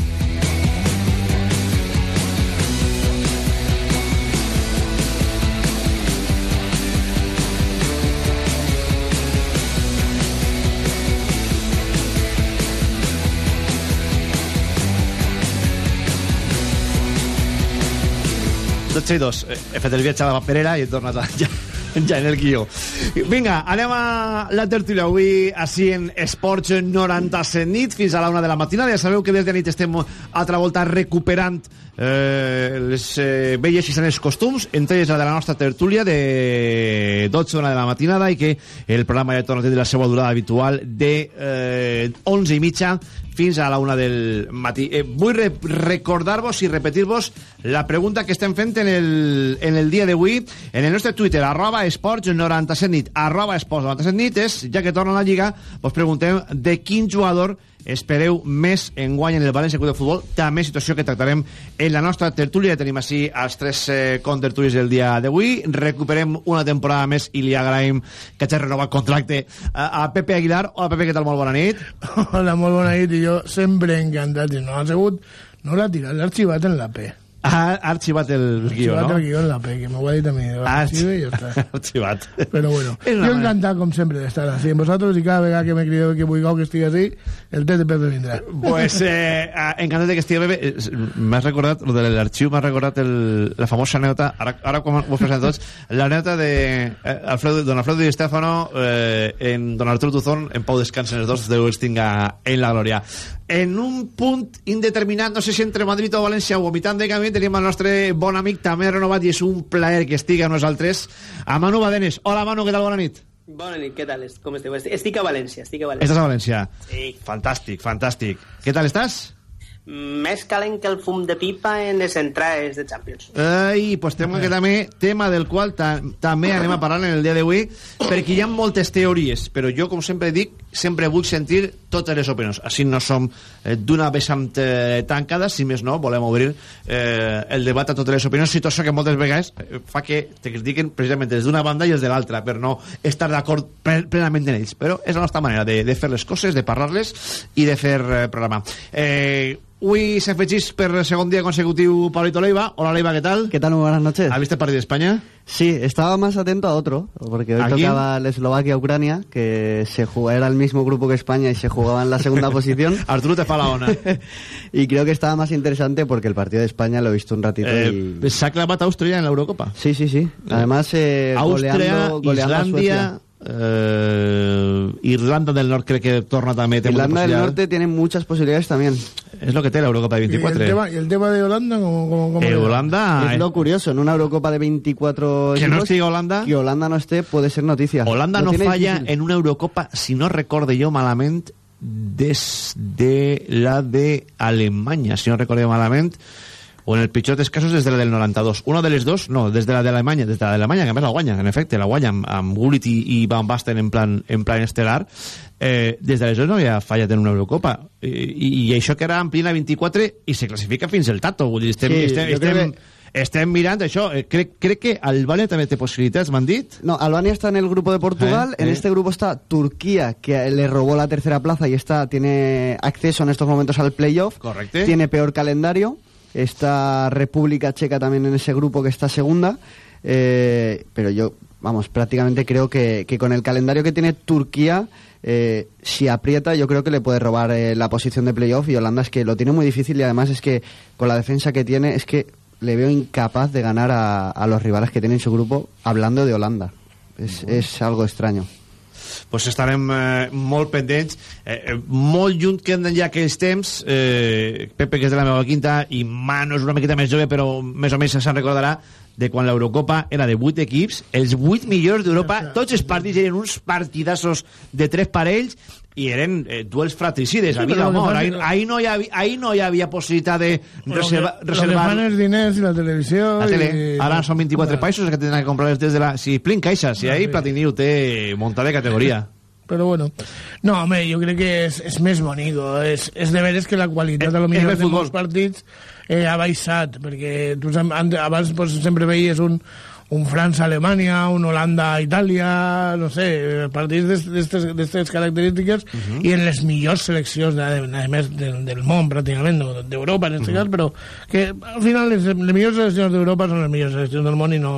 Speaker 1: Tots i dos. Eh, he fet el viatge a la paperera i he tornat allà. Ja. en el guió. Vinga, anem a la tertúlia avui així en Esports 97 nit fins a la una de la matinada. Ja sabeu que des de nit estem altra volta recuperant eh, les eh, velles i sanes costums, entre ells la de la nostra tertúlia de 12 a de la matinada i que el programa ja torna a tenir la seva durada habitual de eh, 11 i mitja fins a la una del matí. Eh, vull re recordar-vos i repetir-vos la pregunta que estem fent en el, en el dia d'avui en el nostre Twitter, arroba esports 97 nit, arroba esports 97 nit, és, ja que torna a la Lliga, vos preguntem de quin jugador espereu més en guany en el València Club de Futbol també situació que tractarem en la nostra tertúlia tenim així els tres eh, contertulis del dia d'avui. Recuperem una temporada més i li agraïm que hagi renovat contracte a, a Pepe Aguilar. Hola Pepe, què tal? Molt bona nit.
Speaker 13: Hola, molt bona nit. I jo sempre encantat. I no ha sigut no l'ha tirat, l'ha arxivat en la P
Speaker 1: ha arxivat el guió,
Speaker 13: arxivat
Speaker 1: no?
Speaker 13: el guió en la P, que m'ho ha dit a mi.
Speaker 1: Arxivat.
Speaker 13: I ja està.
Speaker 1: arxivat.
Speaker 13: Però bueno, jo encantat, com sempre, d'estar així amb vosaltres i cada vegada que me crideu que vull que estigui així, el test de Pepe vindrà.
Speaker 1: Pues eh, encantat de que estigui Pepe. M'has recordat, lo de l'arxiu, m'ha recordat el, la famosa anècdota, ara, ara quan ho present tots, l'anècdota de eh, Alfredo, don Alfredo Di Stefano eh, en don Arturo Tuzón, en Pau Descansen els dos, Déu els tinga en la glòria. En un punt indeterminat, no sé si entre Madrid o València o mitjan de camí, tenim el nostre bon amic també renovat i és un plaer que estigui amb nosaltres a Manu Badenes. Hola Manu, què tal? Bona nit.
Speaker 14: Bona nit, què tal? Com esteu? Estic a València, estic a València.
Speaker 1: Estàs a València?
Speaker 14: Sí.
Speaker 1: Fantàstic, fantàstic. Què tal estàs?
Speaker 14: més calent que el fum de pipa en les entrades de Champions.
Speaker 1: Ai, pues tema que també, tema del qual ta, també anem a parlar en el dia d'avui, perquè hi ha moltes teories, però jo, com sempre dic, sempre vull sentir totes les opinions. Així no som eh, d'una vessant eh, tancada, si més no, volem obrir eh, el debat a totes les opinions, situació que moltes vegades eh, fa que te critiquen precisament des d'una banda i els de l'altra, per no estar d'acord plenament en ells. Però és la nostra manera de, de fer les coses, de parlar-les i de fer eh, programa. Eh, se fechís per segon día consecutivo Pablito Leiva. Hola Leiva, ¿qué tal?
Speaker 15: ¿Qué tal? Muy buenas noches.
Speaker 1: ¿Has visto el partido de España?
Speaker 15: Sí, estaba más atento a otro, porque hoy tocaba el Eslovaquia-Ucrania, que se jugaba, era el mismo grupo que España y se jugaba en la segunda posición.
Speaker 1: Arturo te fala ona.
Speaker 15: y creo que estaba más interesante porque el partido de España lo he visto un ratito
Speaker 1: eh,
Speaker 15: y...
Speaker 1: ¿Se ha clavado Austria en la Eurocopa?
Speaker 15: Sí, sí, sí. Además, eh,
Speaker 1: Austria,
Speaker 15: goleando, goleando
Speaker 1: Islandia... Eh, Irlanda del Norte cree que torna también.
Speaker 15: Irlanda del Norte tiene muchas posibilidades también.
Speaker 1: Es lo que tiene la Eurocopa de 24.
Speaker 13: ¿Y el tema, y el tema de Holanda? ¿cómo, cómo, cómo
Speaker 1: Eh, Holanda...
Speaker 15: Es lo curioso, en una Eurocopa de 24
Speaker 1: Que no esté Holanda.
Speaker 15: Que Holanda no esté puede ser noticia.
Speaker 1: Holanda no
Speaker 15: tiene
Speaker 1: falla
Speaker 15: difícil.
Speaker 1: en una Eurocopa, si no recuerdo yo malamente, desde la de Alemanya, si no recuerdo yo malamente, o en el pitjor dels casos des de la del 92. Uno de les dos, no, des de la de Alemanya, des de la de Alemanya, que a més la guanya, en efecte, la guanya amb, amb Gullit i, i Van Basten en plan, en plan estelar, eh, des de aleshores no havia fallat en una Eurocopa. I, i, i això que era plena 24 i se classifica fins el tato. Vull dir, estem,
Speaker 15: Sí,
Speaker 1: estem,
Speaker 15: jo crec
Speaker 1: estem, estem mirant això. Eh, crec, crec que Albània també té possibilitats, m'han dit.
Speaker 15: No, Albania está en el grupo de Portugal.
Speaker 1: Eh,
Speaker 15: en
Speaker 1: eh.
Speaker 15: este grupo está Turquía, que le robó la tercera plaza y está tiene acceso en estos momentos al playoff. Tiene peor calendario. Está República Checa también en ese grupo que está segunda. Eh, pero yo, vamos, prácticamente creo que, que con el calendario que tiene Turquía, eh, si aprieta, yo creo que le puede robar eh, la posición de playoff. Y Holanda es que lo tiene muy difícil y además es que con la defensa que tiene, es que le veo incapaz de ganar a, a los rivales que tiene en su grupo hablando de Holanda. Es, es algo extraño.
Speaker 1: Pues estarem eh, molt pendents. Eh, eh, molt lluny que ja aquells temps eh, Pepe que és de la meva quinta i Manu és una miqueta més jove però més o menys se'n recordarà de quan l'Eurocopa era de 8 equips els 8 millors d'Europa tots els partits eren uns partidassos de tres parells i eren eh, duels fratricides a vida o mort ahí, no hi havia, ahí no hi havia possibilitat de reserva,
Speaker 13: Lo que
Speaker 1: reservar
Speaker 13: fan els diners i la televisió...
Speaker 1: la tele.
Speaker 13: i-
Speaker 1: Ara són 24 països que tenen que comprar des de la... Si Plin Caixa, si ahí Platini ho té muntat de categoria.
Speaker 13: Però bueno, no, home, jo crec que és, és més bonic, és, és de veres que la qualitat
Speaker 1: És-
Speaker 13: a lo millor de molts partits eh, ha baixat, perquè tu abans pues, sempre veies un, un França-Alemanya, un Holanda-Itàlia, no sé, partits d'aquestes característiques i en les millors seleccions, de, a més del, del món, pràcticament, d'Europa en aquest cas, però que al final les, les millors seleccions d'Europa són les millors seleccions del món i no...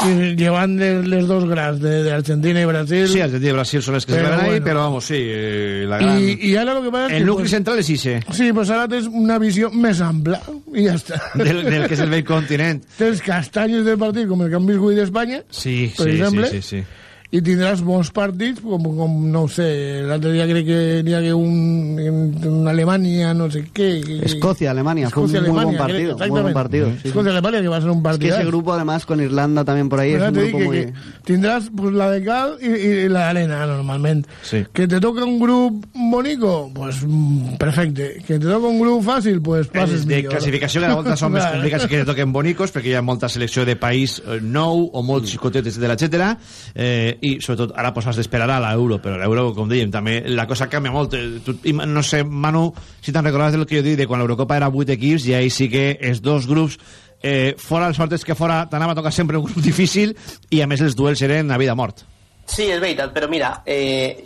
Speaker 13: I llevant de, les dos grans d'Argentina i Brasil...
Speaker 1: Sí, Argentina i Brasil són les que ahí,
Speaker 13: bueno.
Speaker 1: però vamos, sí, eh, la gran...
Speaker 13: I, i ara el que passa és
Speaker 1: El nucli
Speaker 13: pues,
Speaker 1: central és Ixe,
Speaker 13: Sí, pues ara tens una visió més ampla i ja està.
Speaker 1: del, del que és el vell continent.
Speaker 13: Tens castanyes del partit com el que han viscut d'Espanya,
Speaker 1: Sí,
Speaker 13: per
Speaker 1: sí,
Speaker 13: exemple,
Speaker 1: sí, sí, sí.
Speaker 13: I tindràs bons partits, com, com no ho sé, l'altre dia crec que n'hi hagué un, un Alemanya, no sé què...
Speaker 15: Escocia, Alemania, fue un muy buen partido, muy buen partido. sí, sí.
Speaker 13: Escocia, Alemania, que va a ser un
Speaker 15: Es que
Speaker 13: partido.
Speaker 15: ese grupo, además, con Irlanda también por ahí, es un grupo muy...
Speaker 13: tindràs pues, la de cal i, i la d'arena, normalment.
Speaker 1: Sí.
Speaker 13: Que te toca un grup bonico, pues mm, perfecte. Que te toca un grup fàcil, pues passes
Speaker 1: Els de
Speaker 13: millor.
Speaker 1: classificació cada volta són més complicats que toquen bonicos perquè hi ha molta selecció de país eh, nou o molt
Speaker 13: Mm.
Speaker 1: xicotet, etcètera, etcètera eh, i sobretot ara pues, has d'esperar a l'euro però l'euro, com dèiem, també la cosa canvia molt Eh, tu, i, no sé, Manu si te'n recordes del que jo dic de quan l'Eurocopa era 8 equips i ahí sí que els dos grups eh, fora els sortes que fora t'anava a tocar sempre un grup difícil i a més els duels eren a vida mort
Speaker 14: Sí, és veritat, però mira, eh,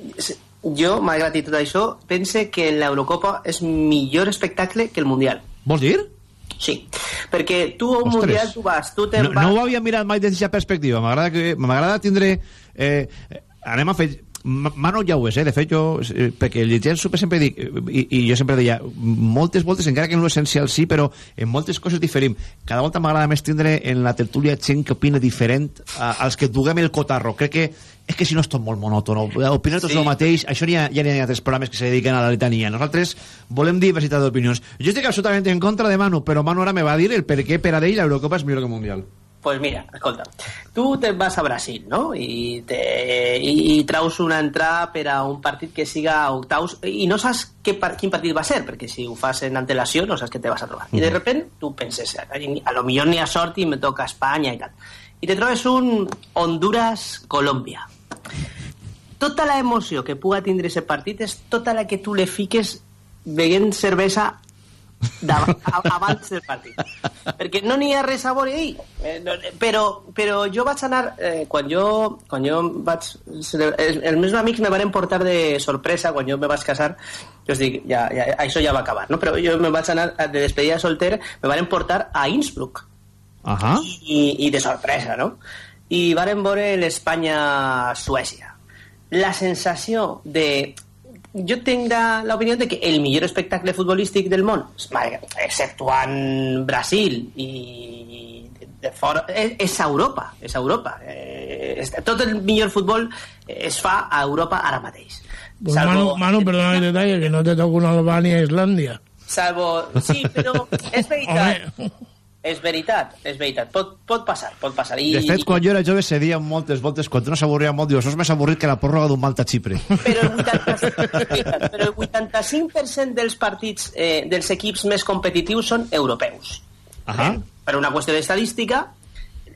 Speaker 14: jo, malgrat i tot això, pense que l'Eurocopa és millor espectacle que el Mundial.
Speaker 1: vols dir?
Speaker 14: Sí, perquè tu a un
Speaker 1: Ostres.
Speaker 14: Mundial tu vas, tu
Speaker 1: no,
Speaker 14: vas...
Speaker 1: no ho havia mirat mai des d'aquesta perspectiva m'agrada tindre eh, eh, anem a fer Ma- Manu ja ho és, eh? de fet jo eh, perquè llegint super sempre dic i, i jo sempre deia, moltes voltes encara que en l'essencial sí, però en moltes coses diferim. Cada volta m'agrada més tindre en la tertúlia gent que opina diferent a, als que duguem el cotarro, crec que és que si no és tot molt monòton, opinar tots
Speaker 14: Sí.
Speaker 1: el mateix això ha, ja n'hi ha altres programes que se dediquen a la litania. Nosaltres volem diversitat d'opinions. Jo estic absolutament en contra de Manu però Manu ara me va dir el per què per a ell l'Eurocopa és millor que el Mundial
Speaker 14: Pues mira, escolta, tu te'n vas a Brasil, no? I, te, i, i traus una entrada per a un partit que siga octaus i no saps què, par- quin partit va ser, perquè si ho fas en antelació no saps què te vas a trobar. I de repente tu penses, a, a lo millor n'hi ha sort i me toca Espanya i tal. I te trobes un Honduras-Colòmbia. Tota la emoció que puga tindre aquest partit és tota la que tu le fiques beguent cervesa a- abans del partit perquè no n'hi ha res a veure ahí eh, no, eh, però, però jo vaig anar eh, quan jo, quan jo vaig els, els meus amics me van portar de sorpresa quan jo me vaig casar jo us dic, ja, ja, això ja va acabar no? però jo me vaig anar de despedida solter me van portar a Innsbruck i, i de sorpresa, no? I varen veure l'Espanya-Suècia. La sensació de... Jo tinc la- l'opinió de que el millor espectacle futbolístic del món, exceptuant Brasil i de fora, és, és Europa, és Europa. Eh, tot el millor futbol es fa a Europa ara mateix.
Speaker 13: Pues Manu, Manu, perdona el detalle, que no te toca una Albania a Islàndia.
Speaker 14: Salvo... Sí, però és veritat. És veritat, és veritat. Pot, pot passar, pot passar. I,
Speaker 1: de fet, quan jo era jove se deia moltes voltes, quan no s'avorria molt, diu, això és més avorrit que la pròrroga d'un Malta Xipre.
Speaker 14: Però el 85%, però el 85 dels partits eh, dels equips més competitius són europeus.
Speaker 1: Ajá.
Speaker 14: Eh? Per una qüestió d'estadística,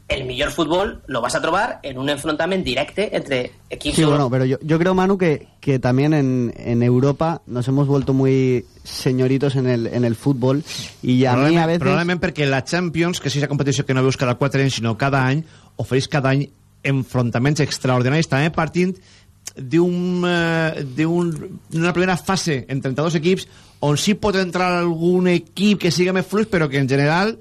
Speaker 14: el millor fútbol lo vas a trobar en un enfrontamiento directo entre equipos.
Speaker 15: Sí, bueno, pero yo, yo creo, Manu, que, que también en, en Europa nos hemos vuelto muy señoritos en el, en el fútbol y a mí a veces...
Speaker 1: Probablement perquè la Champions, que és una competició que no veus cada 4 anys, sinó cada any, ofereix cada any enfrontaments extraordinaris, també partint d'una un, un, primera fase entre 32 equips on sí pot entrar algun equip que siga més fluix, però que en general...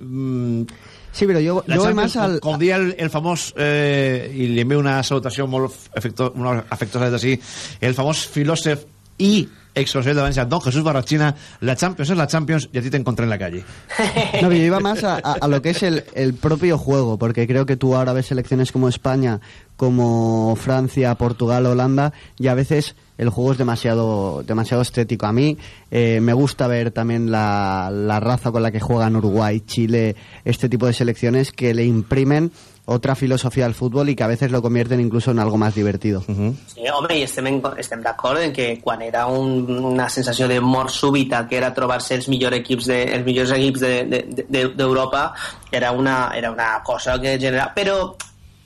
Speaker 1: Mmm,
Speaker 15: Sí, però jo, jo vaig més al...
Speaker 1: Dia el, el famós, eh, i li envio una salutació molt afecto, molt afectuosa d'ací, el famós filòsof i exconseller de València, don Jesús Barrachina, la Champions es la Champions y a ti te encontré en la calle.
Speaker 15: No, yo iba más a, a, a lo que es el, el, propio juego, porque creo que tú ahora ves selecciones como España, como Francia, Portugal, Holanda, y a veces el juego es demasiado, demasiado estético. A mí eh, me gusta ver también la, la raza con la que juegan Uruguay, Chile, este tipo de selecciones que le imprimen otra filosofía al fútbol y que a veces lo convierten incluso en algo más divertido.
Speaker 14: Uh -huh. Sí, home, i estem, estem d'acord en que quan era un, una sensació de mort súbita, que era trobar-se els millors equips de, els millors equips d'Europa, de, de, de, era, una, era una cosa que genera... Però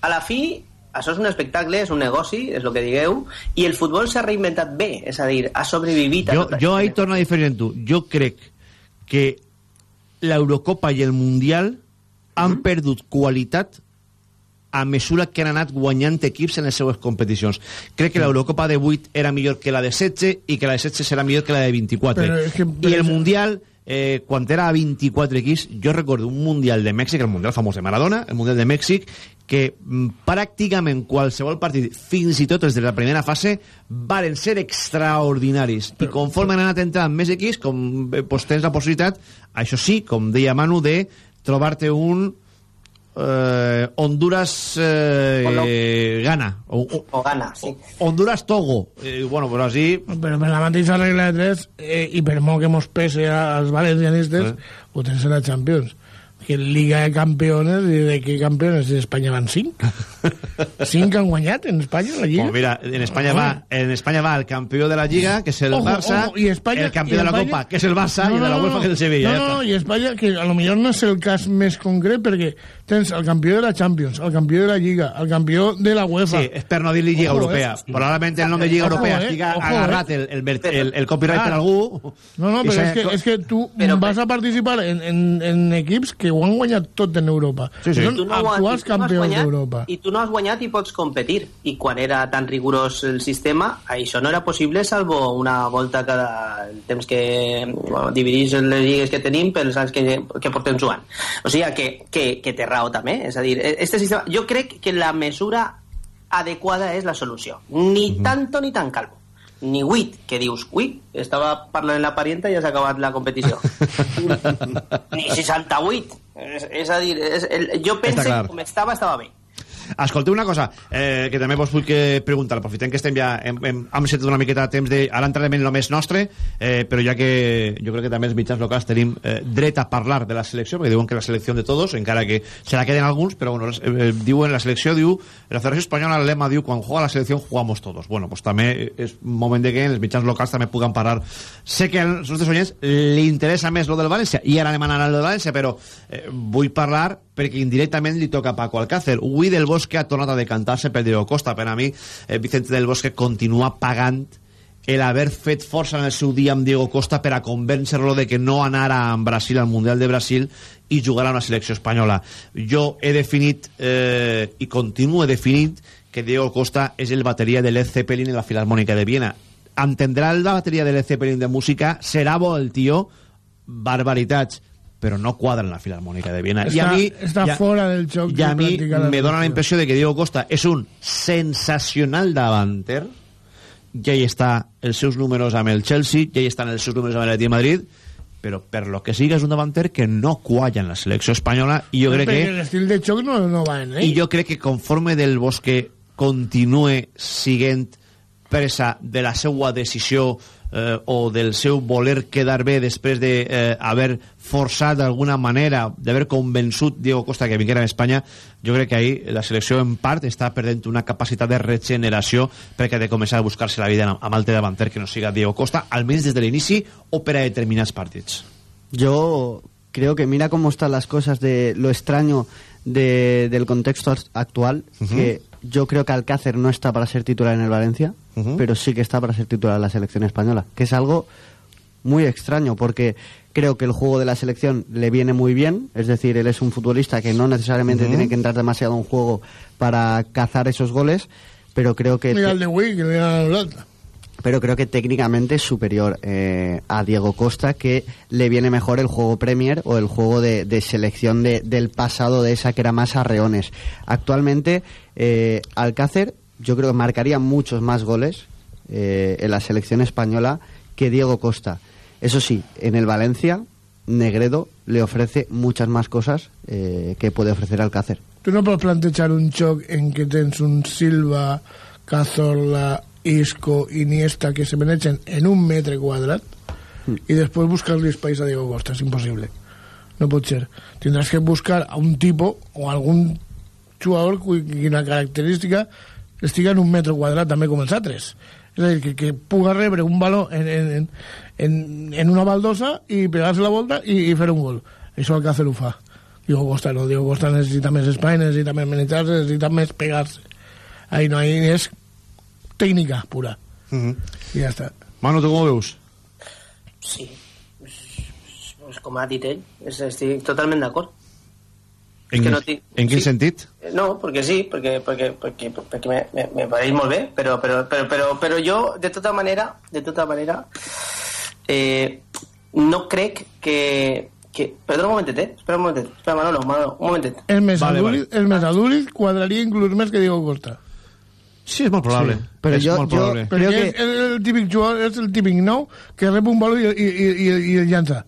Speaker 14: a la fi això és un espectacle, és un negoci, és el que digueu, i el futbol s'ha reinventat bé, és a dir, ha sobrevivit a
Speaker 1: jo, jo ahí torno a diferir en tu. Jo crec que l'Eurocopa i el Mundial han mm -hmm. perdut qualitat a mesura que han anat guanyant equips en les seues competicions. Crec que l'Eurocopa de 8 era millor que la de 16 i que la de 16 serà millor que la de 24. Però que, però I el Mundial, eh, quan era a 24 equips, jo recordo un Mundial de Mèxic, el Mundial famós de Maradona, el Mundial de Mèxic, que mm, pràcticament qualsevol partit, fins i tot els de la primera fase, varen ser extraordinaris. Però, I conforme han anat entrant més equips, com eh, pues, tens la possibilitat, això sí, com deia Manu, de trobar-te un eh, Honduras eh, Gana.
Speaker 14: O, o, o Gana, sí.
Speaker 1: Honduras Togo. Eh, bueno, però així
Speaker 13: però per la mateixa regla de 3 eh, i per molt que mos pese als valencianistes eh. ho tens a la Champions. Que Liga de Campeones i de què campeones de Espanya van 5 5 han guanyat en Espanya la Lliga.
Speaker 1: Oh, mira, en Espanya, va, en Espanya va el campió de la Lliga que és el ojo, Barça ojo, i Espanya, el campió de la Copa que és el Barça no, no, i de la UEFA que és el Sevilla
Speaker 13: no, no, i Espanya que a lo millor no és el cas més concret perquè tens el campió de la Champions el campió de la Lliga, el campió de la UEFA.
Speaker 1: Sí, és per no dir-li Lliga ojo, Europea. Eh? probablement el nom de Lliga ojo, Europea eh? estigui agarrat el, el, el, el, el copyright per algú.
Speaker 13: No, no, però és que, és que tu però, vas a participar en, en, en equips que ho han guanyat tot en Europa.
Speaker 1: Sí, sí.
Speaker 13: són no actuals campions d'Europa.
Speaker 14: i tu no has guanyat i pots competir. I quan era tan rigorós el sistema això no era possible salvo una volta cada temps que bueno, dividís les lligues que tenim pels anys que, que portem jugant. O sigui que, que, que té raó també és a dir, este sistema, jo crec que la mesura adequada és la solució ni mm. tanto ni tan calvo ni 8, que dius, ui, estava parlant en la parienta i has acabat la competició. ni 68. És, és a dir, és, el, jo penso que com estava, estava bé.
Speaker 1: Escolteu una cosa, eh, que també vos vull que preguntar, aprofitem que estem ja, hem, hem, hem sentit una miqueta de temps de... Ara entrarem en el més nostre, eh, però ja que jo crec que també els mitjans locals tenim eh, dret a parlar de la selecció, perquè diuen que la selecció de tots, encara que se la queden alguns, però bueno, eh, diuen la selecció, diu, la Federació Espanyola, el lema diu, quan juega la selecció jugamos todos. Bueno, pues també és moment de que els mitjans locals també puguen parar. Sé que als nostres oients li interessa més lo del València, i ara anem a anar al del València, però eh, vull parlar perquè indirectament li toca a Paco Alcácer. Ui del Bosque ha tornat a decantar-se per Diego Costa. Per a mi, eh, Vicente del Bosque continua pagant el haver fet força en el seu dia amb Diego Costa per a convèncer-lo de que no anara a Brasil al Mundial de Brasil i jugar a una selecció espanyola. Jo he definit eh, i continuo definint que Diego Costa és el bateria de Led Zeppelin en la Filarmònica de Viena. Entendrà la bateria de Led Zeppelin de música, serà bo el tio, barbaritats però no quadra en la Filarmònica de Viena.
Speaker 13: Està, I a mi, està ja, fora del joc.
Speaker 1: I a mi me dona la impressió de que Diego Costa és un sensacional davanter, ja hi està els seus números amb el Chelsea, ja hi estan els seus números amb l'Atleti de Madrid, però per lo que siga és un davanter que no qualla en la selecció espanyola i jo crec
Speaker 13: Perquè
Speaker 1: que
Speaker 13: l'estil de xoc no, no va en ell.
Speaker 1: i jo crec que conforme del Bosque continue siguent presa de la seva decisió eh, o del seu voler quedar bé després de eh, haver forçat d'alguna manera, d'haver convençut Diego Costa que vinguera a Espanya, jo crec que ahí la selecció en part està perdent una capacitat de regeneració perquè ha de començar a buscar-se la vida amb altre davanter que no siga Diego Costa, almenys des de l'inici o per a determinats partits.
Speaker 15: Yo creo que mira cómo están las cosas de lo extraño de- del contexto as- actual,
Speaker 1: Ujú.
Speaker 15: que yo creo que Alcácer no está para ser titular en el Valencia, pero sí que está para ser titular en la selección española, que es algo muy extraño porque creo que el juego de la selección le viene muy bien, es decir, él es un futbolista que no necesariamente tiene que entrar demasiado en juego para cazar esos goles, pero creo que
Speaker 13: Mira el de Wii, que le dieron la otra.
Speaker 15: Pero creo que técnicamente es superior eh, a Diego Costa, que le viene mejor el juego Premier o el juego de, selección de- del pasado de esa que era más arreones. Actualmente, eh, Alcácer, yo creo que marcaría muchos más goles eh, en la selección española que Diego Costa. Eso sí, en el Valencia, Negredo le ofrece muchas más cosas eh, que puede ofrecer Alcácer.
Speaker 13: Tu no pots plantejar un xoc en què tens un Silva, Cazorla, Isco, Iniesta, que se manejen en un metre quadrat i després buscar-li espais a Diego Costa. És impossible. No pot ser. Tindràs que buscar a un tipo o algun jugador quina característica estiga en un metre quadrat també com els altres. És a dir, que, que puga rebre un baló en, en, en, en, una baldosa i pegar-se la volta i, i fer un gol. Això Alcácer ho fa. Diego Costa no. Diego Costa necessita més espai, necessita més manejar-se, necessita més pegar-se. Ahí no, ahí és tècnica pura.
Speaker 1: Mhm.
Speaker 13: I ja està.
Speaker 1: Manu, tu com ho veus?
Speaker 14: Sí, pues, com ha dit ell, estic totalment d'acord.
Speaker 1: En,
Speaker 14: que no tinc-
Speaker 1: en quin
Speaker 14: sí.
Speaker 1: sentit?
Speaker 14: No, perquè sí, perquè, perquè, perquè, perquè me, me, me pareix molt bé, però, però, però, però, però jo, de tota manera, de tota manera, eh, no crec que... que perdona un momentet, eh? Espera un momentet. Espera, Manolo, Manolo, un momentet.
Speaker 13: El més
Speaker 14: Vale,
Speaker 13: adúlid, el més adúlid quadraria inclús més que Diego Costa.
Speaker 1: Sí, és molt probable.
Speaker 15: Sí, però
Speaker 1: és
Speaker 15: jo-
Speaker 1: molt
Speaker 15: jo-
Speaker 1: probable.
Speaker 15: Creo
Speaker 13: Perquè
Speaker 15: que-
Speaker 13: és el, típic jugador, és el típic nou que rep un baló i, i, i, el llança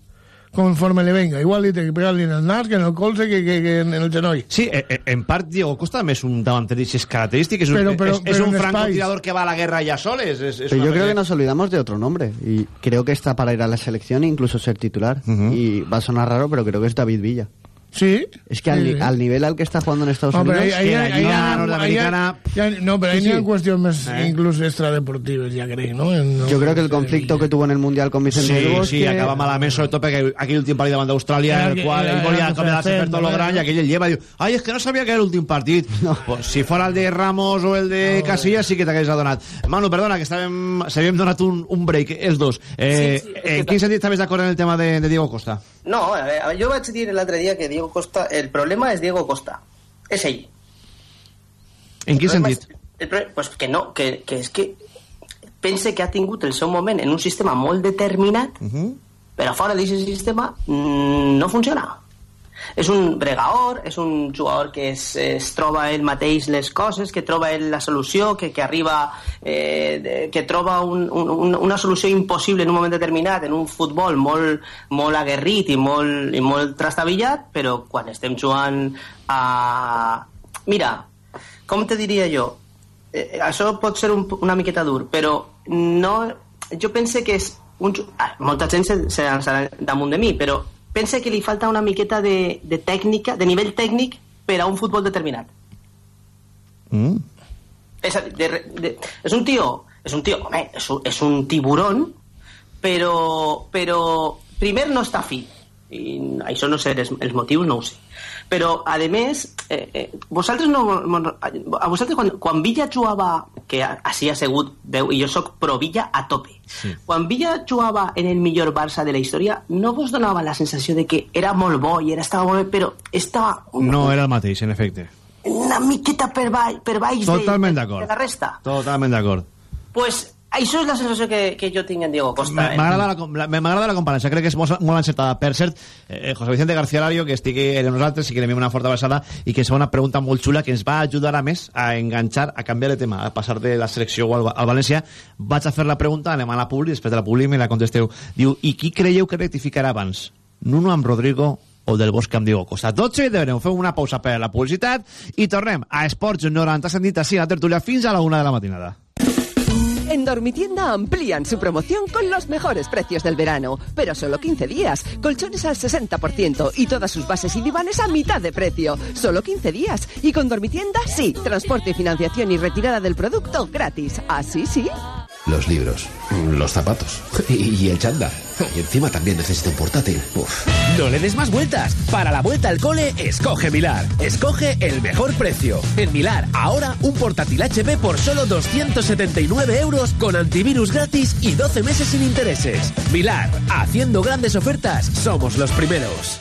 Speaker 13: conforme le venga. Igual li té que pegar-li en el nas, que en el colze, que, que, que en el genoll.
Speaker 1: Sí, eh, eh, en part Diego Costa també és un davanter d'aquestes característiques,
Speaker 15: Pero- pero- pero
Speaker 1: un francotirador que va a la guerra ya soles. És, és
Speaker 15: Pero yo creo que nos olvidamos de otro nombre y creo que está para ir a la selección e incluso ser titular. Y va a sonar raro, pero creo que es David Villa.
Speaker 13: Sí.
Speaker 15: Es que al,
Speaker 13: Sí,
Speaker 15: al nivel al que está jugando en Estados
Speaker 13: No,
Speaker 15: Unidos...
Speaker 13: ahí, ahí, ahí, ahí- no, pero ahí
Speaker 15: Sí,
Speaker 13: n'hi ha
Speaker 15: sí.
Speaker 13: qüestions més
Speaker 15: Eh.
Speaker 13: inclús extradeportives, ja crec, no? En,
Speaker 15: Yo creo que el conflicto que tuvo en el Mundial con Vicente
Speaker 1: Sí,
Speaker 15: del Bosque...
Speaker 1: sí, acaba malament, sobretot perquè aquell últim partit davant d'Austràlia, en el
Speaker 15: que-
Speaker 1: qual ell volia
Speaker 15: era
Speaker 1: acomiadar-se per
Speaker 15: perfecto,
Speaker 1: tot lo
Speaker 15: ¿no?
Speaker 1: gran, i aquell el lleva i diu, ai, és que no sabia que era l'últim partit. Pues, si fora el de Ramos o el de Casillas, sí que t'hagués adonat. Manu, perdona, que estàvem, s'havíem donat un, un break, els dos. Eh,
Speaker 14: Sí, sí, és
Speaker 1: en
Speaker 14: que-
Speaker 1: quin sentit estaves d'acord en el tema de, de Diego Costa?
Speaker 14: No, a veure, jo vaig dir l'altre dia que Diego Costa... El problema és Diego Costa. És ell.
Speaker 1: En quin
Speaker 14: problema
Speaker 1: sentit?
Speaker 14: és- el pro- pues que no, que, que és que pense que ha tingut el seu moment en un sistema molt determinat, però fora d'aquest sistema mm, no funciona. És un bregaor, és un jugador que es, es troba ell mateix les coses, que troba ell la solució, que, que arriba, eh, que troba un, un, una solució impossible en un moment determinat, en un futbol molt, molt aguerrit i molt, i molt trastabillat, però quan estem jugant a... Mira, com te diria jo? Eh, això pot ser un, una miqueta dur, però no, jo pense que és un, ah, molta gent se, se damunt de mi, però pense que li falta una miqueta de, de tècnica, de nivell tècnic per a un futbol determinat.
Speaker 1: Mm.
Speaker 14: És, de, de, és un tio, és un tio, home, és un, és un tiburón, però, però primer no està fi, i això no sé, els, els motius no ho sé. Però, a més, eh, eh, vosaltres no... A vosaltres, quan, quan Villa jugava, que així ha sigut, veu, i jo sóc pro Villa a tope,
Speaker 1: Sí.
Speaker 14: quan Villa jugava en el millor Barça de la història, no vos donava la sensació de que era molt bo i era, estava molt bé, però estava
Speaker 1: No era el mateix, en efecte.
Speaker 14: una miqueta per baix, per baix de-
Speaker 1: Totalment
Speaker 14: de, de la resta.
Speaker 1: Totalment d'acord.
Speaker 14: pues això és la sensació que, que jo tinc en Diego Costa. eh?
Speaker 1: M'agrada la, com- la, la comparació, crec que és molt, molt encertada. Per cert, eh, José Vicente García Lario, que estigui amb nosaltres i que li enviem una forta abraçada i que ens fa una pregunta molt xula que ens va ajudar a més a enganxar, a canviar de tema, a passar de la selecció al, al València. Vaig a fer la pregunta, anem a la publi, després de la publi me la contesteu. Diu, i qui creieu que rectificarà abans? Nuno amb Rodrigo o del Bosque amb Diego Costa. 12 de vereu, fem una pausa per la publicitat i tornem a Esports 90 sentit així a la tertúlia fins a la una de la matinada.
Speaker 16: En Dormitienda amplían su promoción con los mejores precios del verano, pero solo 15 días. Colchones al 60% y todas sus bases y divanes a mitad de precio. Solo 15 días. Y con Dormitienda, sí, transporte, financiación y retirada del producto gratis. Así sí.
Speaker 17: Los libros, los zapatos y, el chándal. Y encima también necesito un portátil. Uf.
Speaker 18: No le des más vueltas. Para la vuelta al cole, escoge Milar. Escoge el mejor precio. En Milar, ahora un portátil HP por solo 279 euros con antivirus gratis y 12 meses sin intereses. Milar, haciendo grandes ofertas, somos los primeros.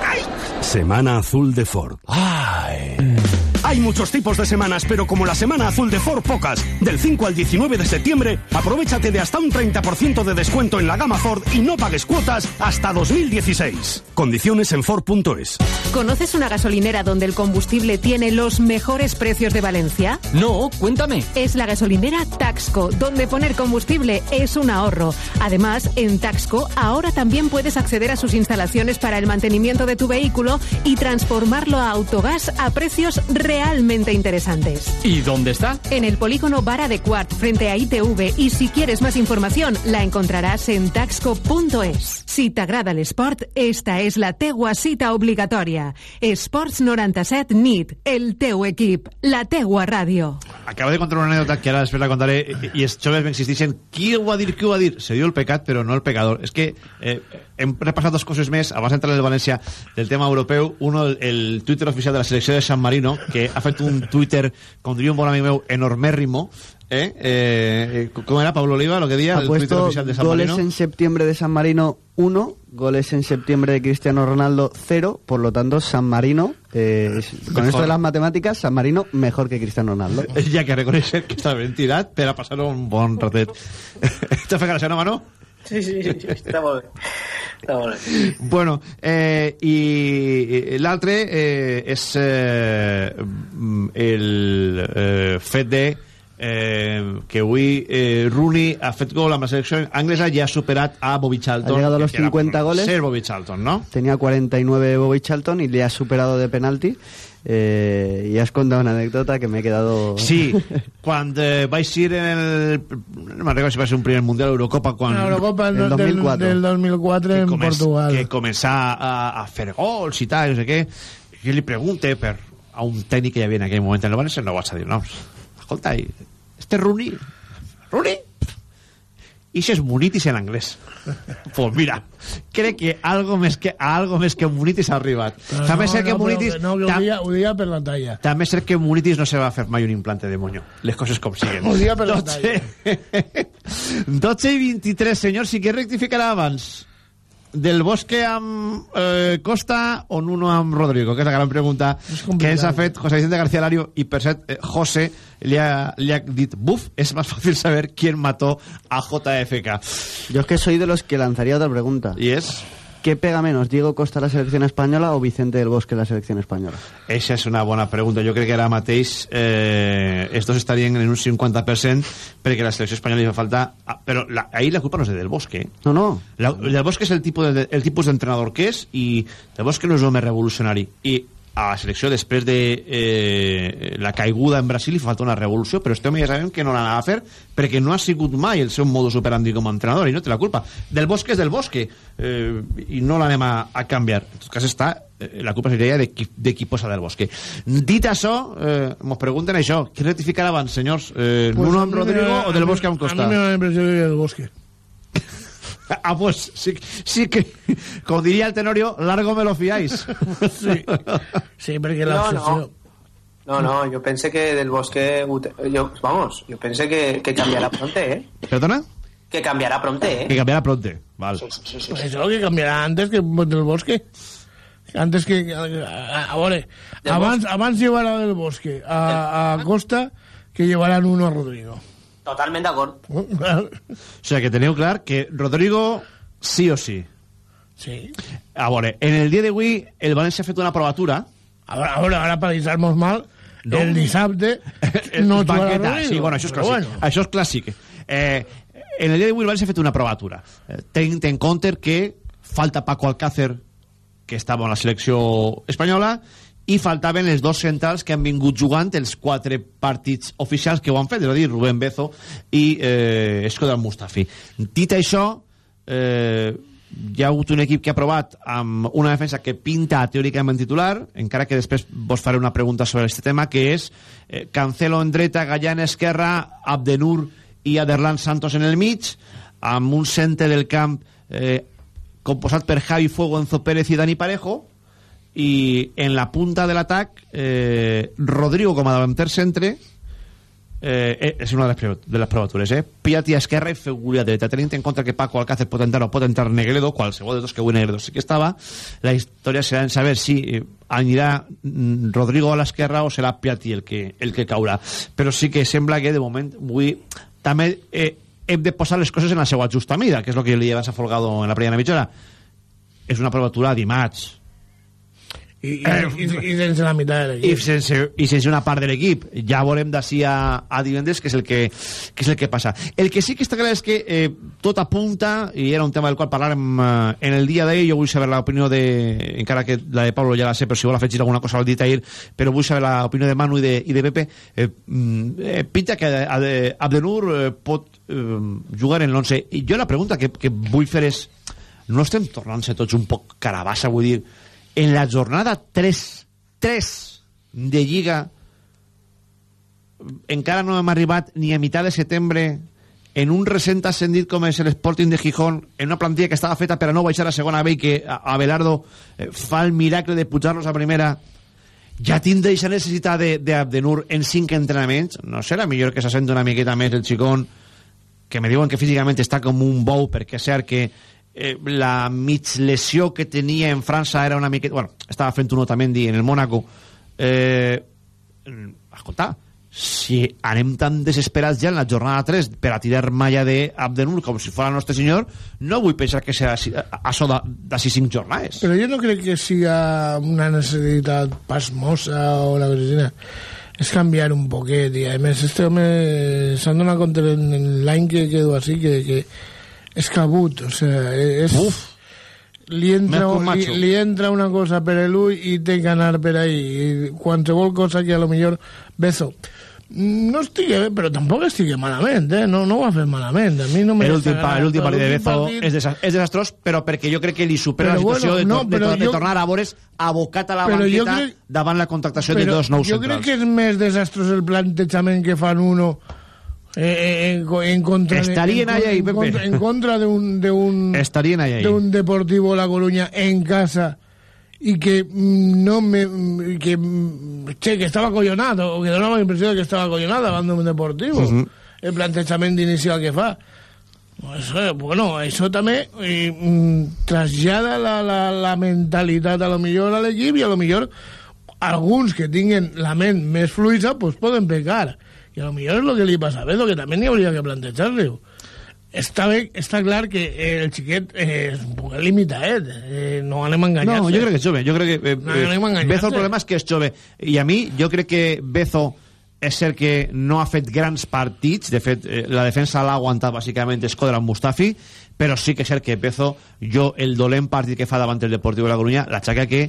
Speaker 19: Semana Azul de Ford. Ah, hay muchos tipos de semanas, pero como la Semana Azul de Ford, pocas. Del 5 al 19 de septiembre, aprovechate de hasta un 30% de descuento en la gama Ford y no pagues cuotas hasta 2016. Condiciones en Ford.es.
Speaker 7: ¿Conoces una gasolinera donde el combustible tiene los mejores precios de Valencia?
Speaker 18: No, cuéntame.
Speaker 7: Es la gasolinera Taxco, donde poner combustible es un ahorro. Además, en Taxco ahora también puedes acceder a sus instalaciones para el mantenimiento de tu vehículo y transformarlo a autogás a precios realmente interesantes.
Speaker 18: ¿Y dónde está?
Speaker 7: En el polígono Vara de Quart, frente a ITV, y si quieres más información, la encontrarás en taxco.es. Si t'agrada l'esport, esta és la teua cita obligatòria. Esports 97 NIT, el teu equip, la teua ràdio.
Speaker 1: Acabo de contar una anécdota que ara després la contaré i- i els joves m'insisteixen qui ho va dir, qui ho va dir? Se diu el pecat però no el pecador és que eh, hem repassat dos coses més abans d'entrar en el València del tema europeu. Uno, el, el Twitter oficial de la selecció de San Marino que ha fet un Twitter com diria un bon amic meu enormérrimo eh? Eh, com era Pablo Oliva lo que
Speaker 15: Ha
Speaker 1: el Twitter
Speaker 15: puesto
Speaker 1: oficial de San
Speaker 15: goles
Speaker 1: Marino.
Speaker 15: en septiembre de San Marino 1, goles en septiembre de Cristiano Ronaldo 0, por lo tanto San Marino, eh, con esto de las matemáticas, San Marino mejor que Cristiano Ronaldo.
Speaker 1: ha que reconèixer que està ben tirat per a passar un bon ratet. T'ha fet gràcia no Manu?
Speaker 14: Sí, sí, sí, està molt bé. Està molt bé.
Speaker 1: Bueno, eh, i l'altre eh, és eh, el eh, fet de eh, que avui eh, Rooney ha fet gol amb la selecció anglesa i ha superat a Bobby Charlton.
Speaker 15: Ha llegado a los
Speaker 1: que era
Speaker 15: 50 goles.
Speaker 1: Ser Bobby Charlton, ¿no?
Speaker 15: Tenía 49 Bobby Charlton y le ha superado de penalti. Eh, y has contado una anécdota que me he quedado...
Speaker 1: Sí, quan eh, vaig ir en el... No me'n recordo si va ser un primer Mundial Eurocopa quan...
Speaker 13: La Eurocopa del, del, del 2004 en
Speaker 1: començ-
Speaker 13: Portugal.
Speaker 1: que començar a, a fer gols i tal, no sé què, jo li pregunte per a un tècnic que hi havia en aquell moment en el València, no vaig a dir noms. Escolta, este Rooney, Rooney, i si és Munitis en anglès. pues mira, crec que algo més que, a algo més que Munitis ha arribat.
Speaker 13: Però
Speaker 1: També
Speaker 13: no,
Speaker 1: sé que
Speaker 13: no, però que No, que ho
Speaker 1: tam-
Speaker 13: dia, ho dia per la talla.
Speaker 1: també sé que Munitis no se va fer mai un implante de moño. Les coses com siguen.
Speaker 13: Ho dia per la
Speaker 1: 12, 12 i 23, senyor, si que rectificarà abans del Bosque amb eh, Costa o Nuno amb Rodrigo, que és la gran pregunta que ens ha fet José Vicente García Lario i per cert, eh, José li ha, li ha dit, buf, és més fàcil saber quién mató a JFK.
Speaker 15: Yo es que soy de los que lanzaría otra pregunta.
Speaker 1: ¿Y es?
Speaker 15: ¿Qué pega menos, Diego Costa la selección española o Vicente del Bosque la selección española?
Speaker 1: Eixa és una bona pregunta. Jo crec que ara mateix eh, estos estarien en un 50% perquè la selecció espanyola li fa falta... Ah, però la, ahí la culpa no és de Del Bosque. eh?
Speaker 15: No, no.
Speaker 1: La, del Bosque és el tipus de, el tipus que és i Del Bosque no és l'home revolucionari. I a la selecció després de eh, la caiguda en Brasil i falta una revolució, però este home ja sabem que no l'anava a fer perquè no ha sigut mai el seu modus operandi com a entrenador i no té la culpa. Del Bosque és del Bosque eh, i no l'anem a, a canviar. En tot cas està, eh, la culpa seria de qui, de qui posa del Bosque. Dit això, eh, mos pregunten això, qui rectificarà abans, senyors? Eh,
Speaker 13: Pues
Speaker 1: Nuno amb
Speaker 13: me
Speaker 1: Rodrigo o del Bosque amb Costa?
Speaker 13: A la impresión que del bosque.
Speaker 1: Ah, pues sí, sí que, como diría el Tenorio, largo me lo fiáis.
Speaker 13: sí, sí, porque la
Speaker 14: No,
Speaker 13: obsesión...
Speaker 14: no. No, no, yo pensé que del bosque. Yo, vamos, yo pensé que, que cambiará pronto, ¿eh?
Speaker 1: ¿Perdona?
Speaker 14: Que cambiará pronto, ¿eh?
Speaker 1: Que cambiará pronto. Vale.
Speaker 13: Pues eso que cambiará antes que del bosque. Antes que... A, a, a veure,
Speaker 14: Del
Speaker 13: abans, abans llevarà del bosque a, a Costa que llevaran uno a Rodrigo.
Speaker 14: Totalmente de acuerdo.
Speaker 1: O sea, que teniu clar que Rodrigo sí o sí.
Speaker 13: Sí.
Speaker 1: A veure, en el dia d'avui el València ha fet una provatura.
Speaker 13: Ahora, ahora, ahora para deixar-nos mal,
Speaker 1: No.
Speaker 13: el dissabte no jugarà Rodrigo.
Speaker 1: sí, bueno, això és clàssic.
Speaker 13: bueno.
Speaker 1: Això és clàssic. Eh, en el dia d'avui el València ha fet una provatura. Eh, tenint en compte que falta Paco Alcácer, que estava en la selecció espanyola, i faltaven els dos centrals que han vingut jugant els quatre partits oficials que ho han fet, és a dir, Rubén Bezo i eh, Escodran Mustafi. Dit això, eh, hi ha hagut un equip que ha provat amb una defensa que pinta teòricament titular, encara que després vos faré una pregunta sobre aquest tema, que és eh, Cancelo en dreta, Gallán esquerra, Abdenur i Aderlan Santos en el mig, amb un centre del camp eh, composat per Javi Fuego, Enzo Pérez i Dani Parejo, i en la punta de l'atac eh, Rodrigo com a davanter centre eh, eh, és una de les, de provatures eh? Piatti a esquerra i Feguli a dreta. Tenint en compte que Paco Alcácer pot entrar o pot entrar Negredo qualsevol de dos que avui Negredo sí que estava la història serà en saber si eh, anirà mm, Rodrigo a l'esquerra o serà Piatti el que, el que caurà. Però sí que sembla que de moment avui també eh, hem de posar les coses en la seva justa mida que és el que li abans a Folgado en la primera mitja hora. És una provatura dimarts
Speaker 13: I, i, i, i sense la meitat de
Speaker 1: i
Speaker 13: l'equip.
Speaker 1: sense, i sense una part de l'equip. Ja veurem d'ací a, a divendres què és, el que, què és el que passa. El que sí que està clar és que eh, tot apunta i era un tema del qual parlàrem eh, en el dia d'ahir, jo vull saber l'opinió de encara que la de Pablo ja la sé però si vol afegir alguna cosa al dit ahir però vull saber l'opinió de Manu i de, i de Pepe. Eh, mm, eh, pinta que Abdenur eh, pot eh, jugar en l'11 i jo la pregunta que, que vull fer és no estem tornant-se tots un poc carabassa vull dir en la jornada 3 3 de Lliga encara no hem arribat ni a mitjà de setembre en un recent ascendit com és l'Sporting de Gijón en una plantilla que estava feta per a no baixar a segona B i que Abelardo eh, fa el miracle de pujar-los a primera. Ja tindre aquesta necessitat de- d'Abdenur en cinc entrenaments? No serà millor que s'assenti una miqueta més el xicón que me diuen que físicament està com un bou perquè és cert que eh, la mig lesió que tenia en França era una miqueta... Bueno, estava fent un Otamendi en el Mónaco. Eh, escolta, si anem tan desesperats ja en la jornada 3 per a tirar malla de Abdenur com si fos Nostre Senyor, no vull pensar que serà això de- d'ací cinc jornades.
Speaker 13: Però jo no crec que siga una necessitat pasmosa o la cosina. És canviar un poquet i a més este home s'han donat compte l'any que quedo així que, que és cabut, o sea, és... Uf. Li entra, li, li entra una cosa per l'ull i té que anar per ahí. I qualsevol cosa que a lo millor... Bezo, no estigui bé, però tampoc estigui malament, eh? No, no ho ha fet malament. A mi no me
Speaker 1: L'últim pa, partit de Bezo
Speaker 13: partit-
Speaker 1: és, desa és desastrós, però perquè jo crec que li supera
Speaker 13: Però
Speaker 1: la situació
Speaker 13: bueno,
Speaker 1: de,
Speaker 13: no,
Speaker 1: de,
Speaker 13: però
Speaker 1: tor de
Speaker 13: jo-
Speaker 1: tornar a veure's abocat a la
Speaker 13: Però jo
Speaker 1: banqueta
Speaker 13: crec-
Speaker 1: davant la contractació de dos nous
Speaker 13: jo
Speaker 1: centrals.
Speaker 13: crec que és més desastrós el plantejament que fan uno en, co- en contra de-
Speaker 1: Estarien
Speaker 13: en,
Speaker 1: ahí,
Speaker 13: en,
Speaker 1: Pepe.
Speaker 13: contra, en contra de un de un
Speaker 1: Estarien ahí, ahí.
Speaker 13: de un Deportivo La Coruña en casa y que mm, no me mm, que mm, che, que estaba acollonado o que donava la impressió de que estava acollonado davant d'un Deportivo
Speaker 1: Ujú.
Speaker 13: el plantejament inicial que fa Pues, eh, bueno, això també eh, mm, trasllada la, la, la mentalitat a lo millor a l'equip i a lo millor alguns que tinguen la ment més fluida pues poden pecar i a lo millor és el que li passa a Beto que també n'hi hauria que plantejar-li està, bé, està clar que eh, el xiquet eh, és un poc limitat eh, no anem a enganyar-se
Speaker 1: No, jo crec que és jove. Jo crec que, eh,
Speaker 13: No, anem a enganyar-se.
Speaker 1: Bezo el problema és que és jove. I a mi, jo crec que Bezo és cert que no ha fet grans partits, de fet, eh, la defensa l'ha aguantat bàsicament Escodra amb Mustafi, però sí que és cert que Bezo, jo, el dolent partit que fa davant el Deportiu de la Coruña, l'aixaca que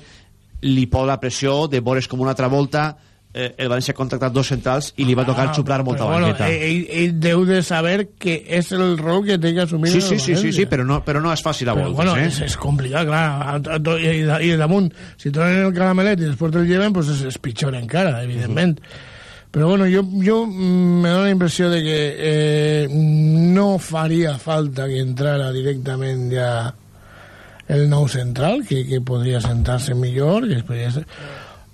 Speaker 1: li pot la pressió de veure's com una altra volta eh, el València ha contractat dos centrals i li va tocar
Speaker 13: Ah,
Speaker 1: xuplar molta
Speaker 13: bueno,
Speaker 1: banqueta
Speaker 13: ell, ell deu de saber que és el rol que té que assumir
Speaker 1: sí, sí, sí, sí, sí, però no, però no és fàcil a voltes
Speaker 13: bueno,
Speaker 1: eh?
Speaker 13: és, és complicat, clar. I, i, i damunt, si tornen el caramelet i després te'l lleven, pues és, és pitjor encara, evidentment. Però bueno, jo, jo mm, me dono la impressió de que eh, no faria falta que entrara directament ja el nou central, que, que podria sentar-se millor, que podria ser...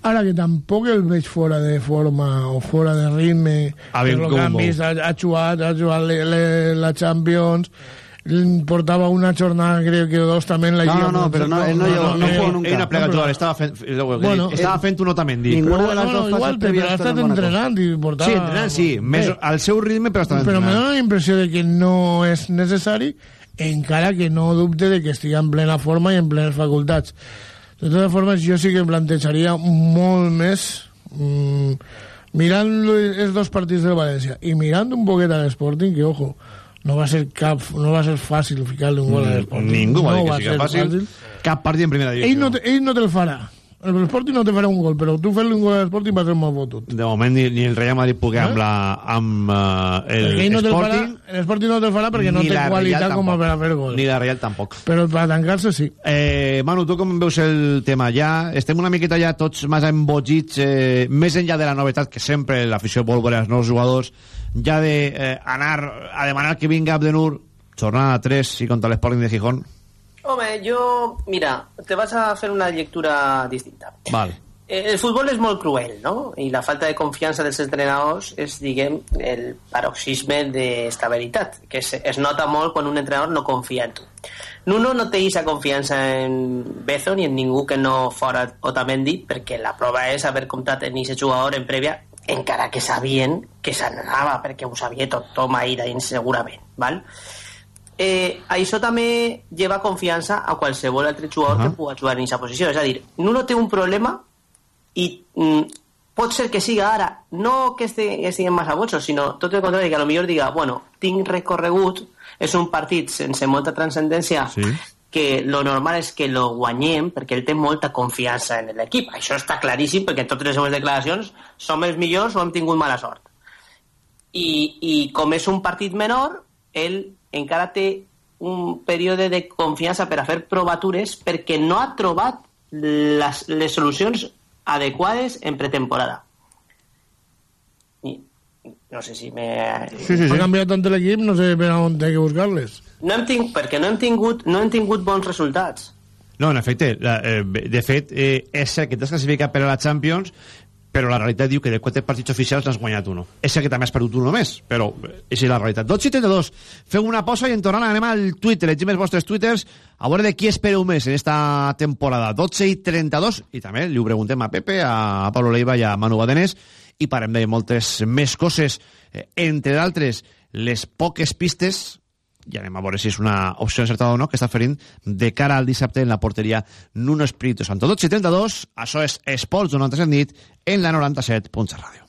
Speaker 13: Ara que tampoc el veig fora de forma o fora de ritme,
Speaker 1: Ha vingut molt.
Speaker 13: vist, ha, ha jugat, ha jugat le, le, la Champions, portava una jornada, creo que dos també en la
Speaker 15: No,
Speaker 13: Lliga.
Speaker 15: no, no, però no, ell no llegó- no jugó nunca.
Speaker 1: ell no ha plegat
Speaker 13: No, però-
Speaker 1: jugar, estava fent,
Speaker 13: Bueno,
Speaker 1: estava
Speaker 13: eh,
Speaker 1: fent un Otamendi
Speaker 15: ninguna
Speaker 1: però,
Speaker 15: de les
Speaker 13: no,
Speaker 15: dos
Speaker 13: no, igual, però ha estat entrenant i portava...
Speaker 1: sí, entrenant sí, més al seu ritme però estava
Speaker 13: però me dóna la impressió de que no és necessari encara que no dubte de que estigui en plena forma i en plenes facultats de totes formes jo sí que em plantejaria molt més mm, mirant els dos partits del València i mirant un poquet a l'Sporting que ojo no va ser cap no va ser fàcil ficar-li un gol a l'Sporting.
Speaker 1: ningú va
Speaker 13: no
Speaker 1: dir que sigui
Speaker 13: ser
Speaker 1: fàcil. cap partit en primera divisió
Speaker 13: ell no, te, ell no te'l farà el Sporting no te farà un gol però tu fer-li un gol a l'Sporting va ser molt fotut
Speaker 1: de moment ni, ni el Real Madrid pogué amb, la, amb uh, el
Speaker 13: ell no
Speaker 1: Sporting.
Speaker 13: l'Sporting no te'l farà perquè no té qualitat com a per a fer gol
Speaker 1: ni la Real tampoc.
Speaker 13: Però per tancar-se sí.
Speaker 1: Eh, Manu, tu com veus el tema? Ja estem una miqueta ja tots més embogits, eh, més enllà de la novetat que sempre l'afició vol veure els nous jugadors, ja de eh, anar a demanar que vinga Abdenur, jornada 3 i contra l'Sporting de Gijón.
Speaker 14: Home, yo, mira, te vas a hacer una lectura distinta.
Speaker 1: Val.
Speaker 14: Eh, El fútbol es molt cruel, no? I la falta de confiança dels entrenadors és, diguem, el paroxisme d'estabilitat, que es, es nota molt quan un entrenador no confia en tu. Nuno no té aquesta confiança en Bezo ni en ningú que no fora Otamendi, perquè la prova és haver comptat en aquest jugador en prèvia, encara que sabien que s'anava, perquè ho sabia tot, Toma i dins segurament, val? Eh, això també lleva confiança a qualsevol altre jugador
Speaker 1: Ahà.
Speaker 14: que pugui jugar en aquesta posició. És a dir, Nuno té un problema i mm, pot ser que siga ara, no que que estiguem massa botxos, sinó tot el contrari, que a lo millor diga, bueno, tinc recorregut, és un partit sense molta transcendència,
Speaker 1: Sí.
Speaker 14: que lo normal és que lo guanyem perquè ell té molta confiança en l'equip. Això està claríssim perquè totes les seves declaracions som els millors o hem tingut mala sort. I, i com és un partit menor, ell encara té un període de confiança per a fer provatures perquè no ha trobat les, les solucions adequades en pretemporada. I, no sé si me...
Speaker 13: Sí, sí, sí. Ha canviat tant l'equip, no sé per on té que buscar-les.
Speaker 14: No hem tingut, perquè no hem tingut, no hem tingut bons resultats.
Speaker 1: No, en efecte, la, eh, de fet, eh, és cert que t'has classificat per a la Champions, però la realitat diu que de quatre partits oficials n'has guanyat uno. És cert que també has perdut un només, però eh, és la realitat. 12 i 32, fem una pausa i en tornant anem al Twitter, llegim els vostres twitters, a veure de qui espereu més en esta temporada. 12 i 32, i també li ho preguntem a Pepe, a Pablo Leiva i a Manu Badenés, i parem de moltes més coses, eh, entre d'altres, les poques pistes i anem a veure si és una opció encertada o no, que està ferint de cara al dissabte en la porteria Nuno Espíritu Santo. 12 i 32, això és Esports 97 nit en la 97.7 Ràdio.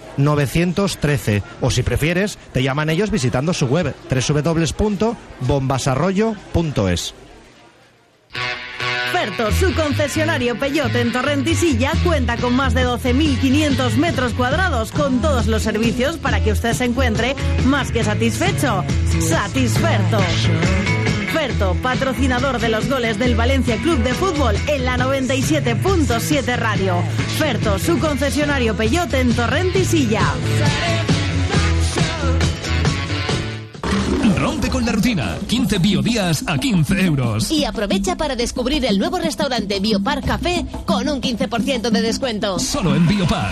Speaker 20: 913 o si prefieres te llaman ellos visitando su web www.bombasarroyo.es.
Speaker 6: Ferto, su concesionario Peyote en Torrent y Silla, cuenta con más de 12.500 metros cuadrados con todos los servicios para que usted se encuentre más que satisfecho. Satisferto. Ferto, patrocinador de los goles del Valencia Club de Fútbol en la 97.7 Radio. Ferto, su concesionario Peyote en Torrent y Silla.
Speaker 21: Rompe con la rutina. 15 biodías a 15 euros.
Speaker 22: Y aprovecha para descubrir el nuevo restaurante Biopar Café con un 15% de descuento.
Speaker 21: Solo en Biopar.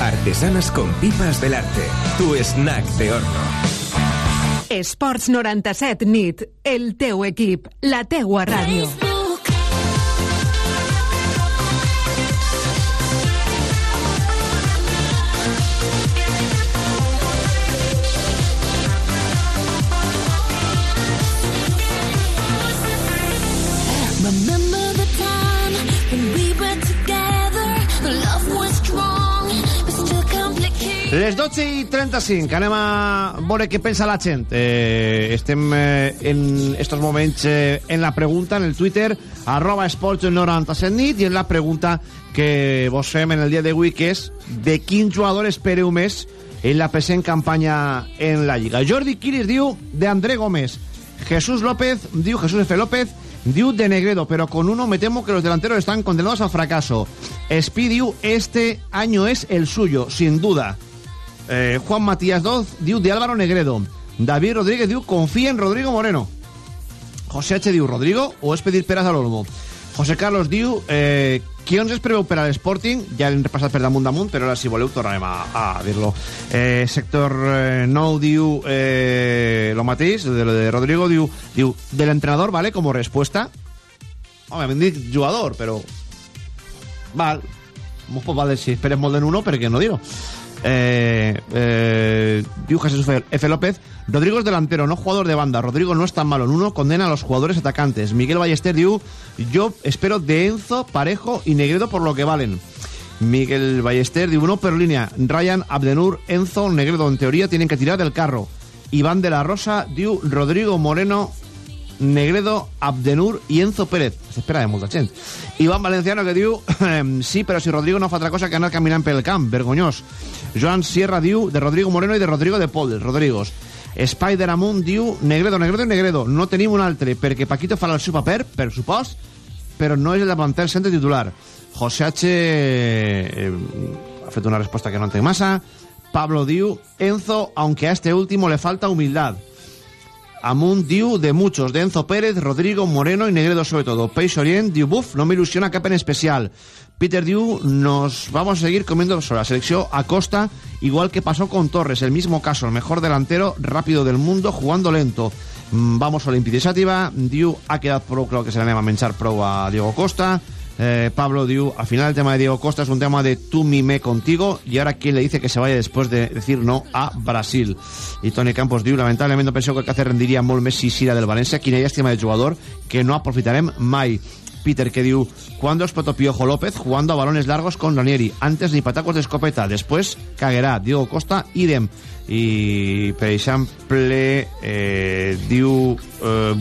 Speaker 9: Artesanas con pipas Belarte. Tu snack de horno.
Speaker 7: Esports 97 nit. El teu equip. La teua ràdio.
Speaker 1: Les 12 i 35, anem a veure què pensa la gent. Eh, estem eh, en estos moments eh, en la pregunta en el Twitter, arroba esports 97 nit, i en la pregunta que vos fem en el dia d'avui, que és de quin jugador espereu més en la present campanya en la Lliga. Jordi Quiris diu de André Gómez. Jesús López diu, Jesús F. López diu de Negredo, pero con uno me temo que los delanteros están condenados al fracaso. Espi diu, este año es el suyo, sin duda. Eh, Juan Matías Doz diu de Álvaro Negredo. David Rodríguez diu confía en Rodrigo Moreno. José H. diu Rodrigo o és pedir peras a l'Olmo. José Carlos diu eh, qui ens es preveu per a l'Sporting ja l'hem repassat per damunt damunt però ara si voleu tornarem a, a dir-lo eh, sector eh, nou diu eh, lo mateix de, de Rodrigo diu, diu de l'entrenador vale como respuesta home, dit jugador però val mos pot valer si esperes molt en uno perquè no dir-ho eh, eh, Jesús F. López Rodrigo es delantero, no jugador de banda. Rodrigo no es tan malo. En uno, condena a los jugadores atacantes. Miguel Ballester diu yo espero de Enzo, Parejo y Negredo por lo que valen Miguel Ballester diu no pero línea. Ryan, Abdenur, Enzo, Negredo en teoría tienen que tirar del carro Iván de la Rosa diu Rodrigo Moreno Negredo, Abdenur i Enzo Pérez. S'espera de molta gent. Iván Valenciano que diu sí, però si Rodrigo no fa altra cosa que anar caminant pel camp, vergonyós. Joan Sierra diu de Rodrigo Moreno i de Rodrigo de Pol, dels Rodrigos. Spider Amunt diu Negredo, Negredo i Negredo. No tenim un altre, perquè Paquito fa el seu paper, per supost, però no és el davanter centre titular. José H. Eh, ha fet una resposta que no entenc massa. Pablo diu Enzo, aunque a este último le falta humildad. Amunt diu de muchos, de Enzo Pérez, Rodrigo, Moreno y Negredo sobre todo. Peix Orient diu, buf, no me ilusiona cap en especial. Peter diu, nos vamos a seguir comiendo sobre la selección a costa, igual que pasó con Torres, el mismo caso, el mejor delantero rápido del mundo, jugando lento. Mm, Vamos a Olympic diu, ha quedat prou claro que se l'anem a menjar prou a Diego Costa. Eh, Pablo diu, al final el tema de Diego Costa es un tema de tú mime contigo y ahora quién le dice que se vaya después de decir no a Brasil. Y Tony Campos diu, lamentablement penso que el Cáceres rendiria molt més si Sira del València, quina llàstima de jugador que no aprofitarem mai. Peter que diu, ¿cuándo explotó Piojo López jugando a balones largos con Ranieri? Antes ni patacos de escopeta, después caguerà. Diego Costa, idem. I, per exemple, eh, diu eh,